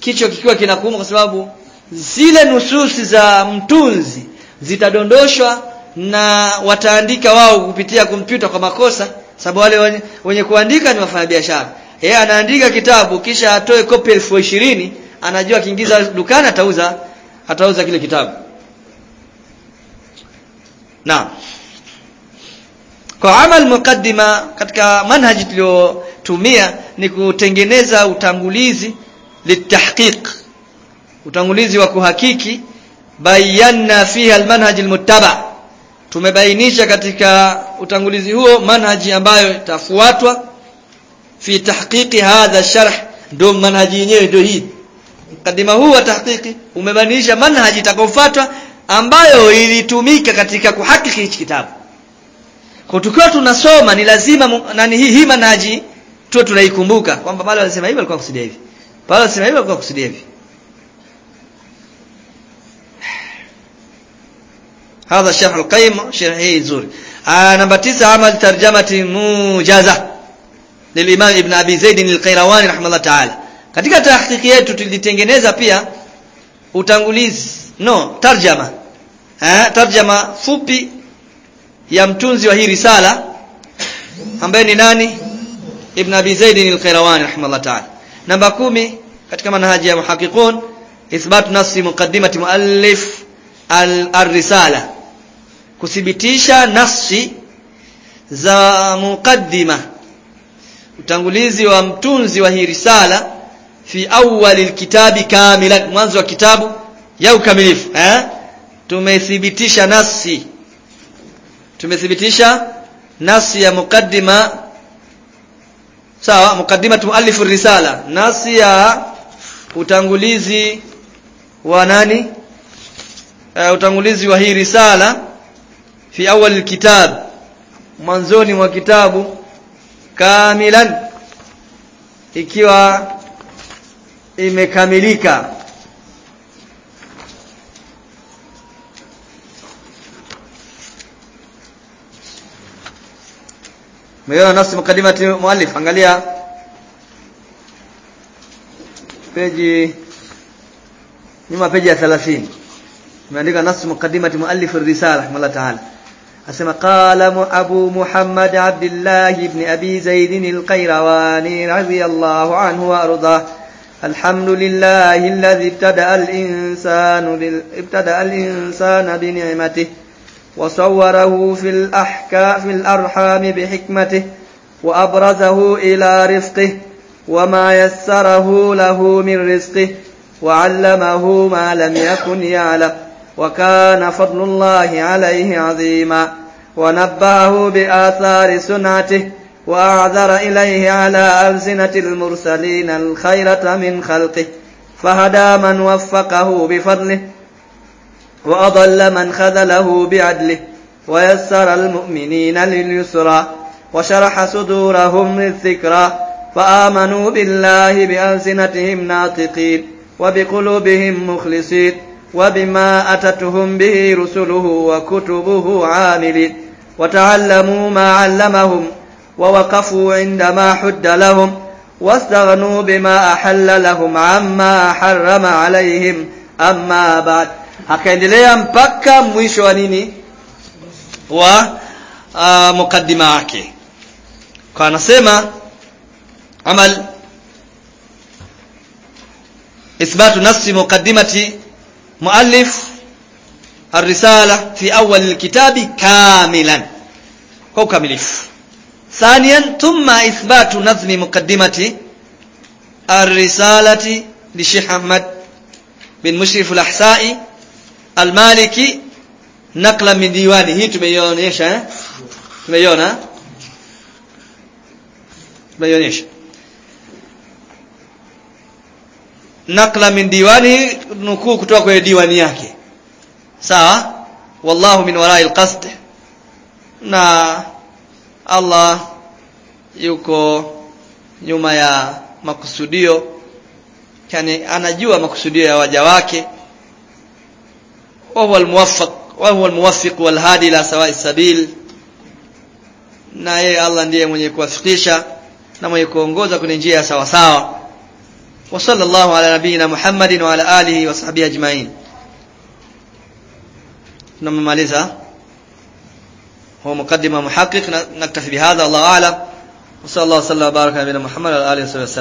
kicho kikiwa kinakuuma kwa sababu zile nususi za mtunzi zitadondoshwa na wataandika wao kupitia kompyuta kwa makosa sababu wale wenye, wenye kuandika ni wafanyabiashara. Yeye anaandika kitabu kisha atoe kopi elfu ishirini anajua akiingiza dukani atauza atauza kile kitabu. Na kwa amal mukaddima katika manhaji tuliotumia ni kutengeneza utangulizi litahqiq utangulizi wa kuhakiki bayanna fiha almanhaj almuttaba. Tumebainisha katika utangulizi huo manhaji ambayo itafuatwa fi tahqiqi hadha sharh. Ndio manhaji yenyewe ndio hii. Kadima huu wa tahqiqi umebainisha manhaji itakayofuatwa ambayo ilitumika katika kuhakiki hichi kitabu. Kwa tukiwa tunasoma ni lazima nani hii, hii manhaji tuwe tunaikumbuka kwamba pale walisema hivi walikuwa kusudia hivi. Pale walisema hivi walikuwa kusudia hivi hadha sharh alqaim sharh hii nzuri. Ah, namba 9 amal tarjamati mujaza lilimam ibn abi zaid al-qayrawani rahimahullah katika tahqiqi yetu tulitengeneza pia utangulizi no tarjama. Ha, tarjama fupi ya mtunzi wa hii risala ambaye ni nani? Ibn abi zaid al-qayrawani ta'ala. Namba kumi katika manhaji ya muhaqiqun ithbat nafsi muqaddimati muallif al kuthibitisha nafsi za muqaddima. Utangulizi wa mtunzi wa hii risala fi awwalil kitabi kamilan mwanzo wa kitabu ya ukamilifu eh? Tumethibitisha nafsi. Tumethibitisha nafsi ya muqaddima. Sawa muqaddima muallif risala. Nafsi ya utangulizi wa nani? Uh, utangulizi wa hii risala fi awal kitab mwanzoni mwa kitabu kamilan ikiwa imekamilika. Umeona nafsi mukadimati muallif? Angalia peji nyuma peji ya 30 imeandika nas muqaddimati muallif ar-risala mala ta'ala asema qala abu muhammad abdullah ibn abi zaid al-qayrawani radiyallahu anhu wa arda الحمد لله الذي ابتدأ الإنسان. ابتدأ الإنسان بنعمته وصوره في الأحكام في الأرحام بحكمته وأبرزه إلى رفقه وما يسره له من رزقه وعلمه ما لم يكن يعلم وكان فضل الله عليه عظيما. ونبهه بآثار سنعته وأعذر إليه على ألسنة المرسلين الخيرة من خلقه. فهدى من وفقه بفضله وأضل من خذله بعدله. ويسر المؤمنين لليسرى وشرح صدورهم للذكرى. فآمنوا بالله بألسنتهم ناطقين وبقلوبهم مخلصين. وبما أتتهم به رسله وكتبه عاملين وتعلموا ما علمهم ووقفوا عندما حد لهم واستغنوا بما أحل لهم عما حرم عليهم أما بعد akaendelea mpaka mwisho wa nini wa uh, mukaddima wake kwa anasema amal إثبات نص مقدمة مؤلف الرسالة في أول الكتاب كاملا. هو كاملف ثانيا ثم إثبات نظم مقدمة الرسالة لشيخ أحمد بن مشرف الأحسائي المالكي. نقلا من ديوانه. هي تميونيشا تميونا تميونيشا nakla min diwani nukuu kutoka kwenye diwani yake. Sawa? Wallahu min warai alqasd na Allah yuko nyuma ya makusudio. Yani anajua makusudio ya waja wake. Wa huwa almuwaffaq wa huwa almuwaffiq walhadi ila sawa'i sabil. Na yeye Allah ndiye mwenye kuwafikisha na mwenye kuongoza kwenye njia ya sawa sawa وصلى الله على نبينا محمد وعلى آله وصحبه أجمعين. نعم ماليزا. هو مقدم محقق. نكتفي بهذا. الله أعلم. وصلى الله وسلم وبارك نبينا محمد وعلى آله وصحبه وسلم.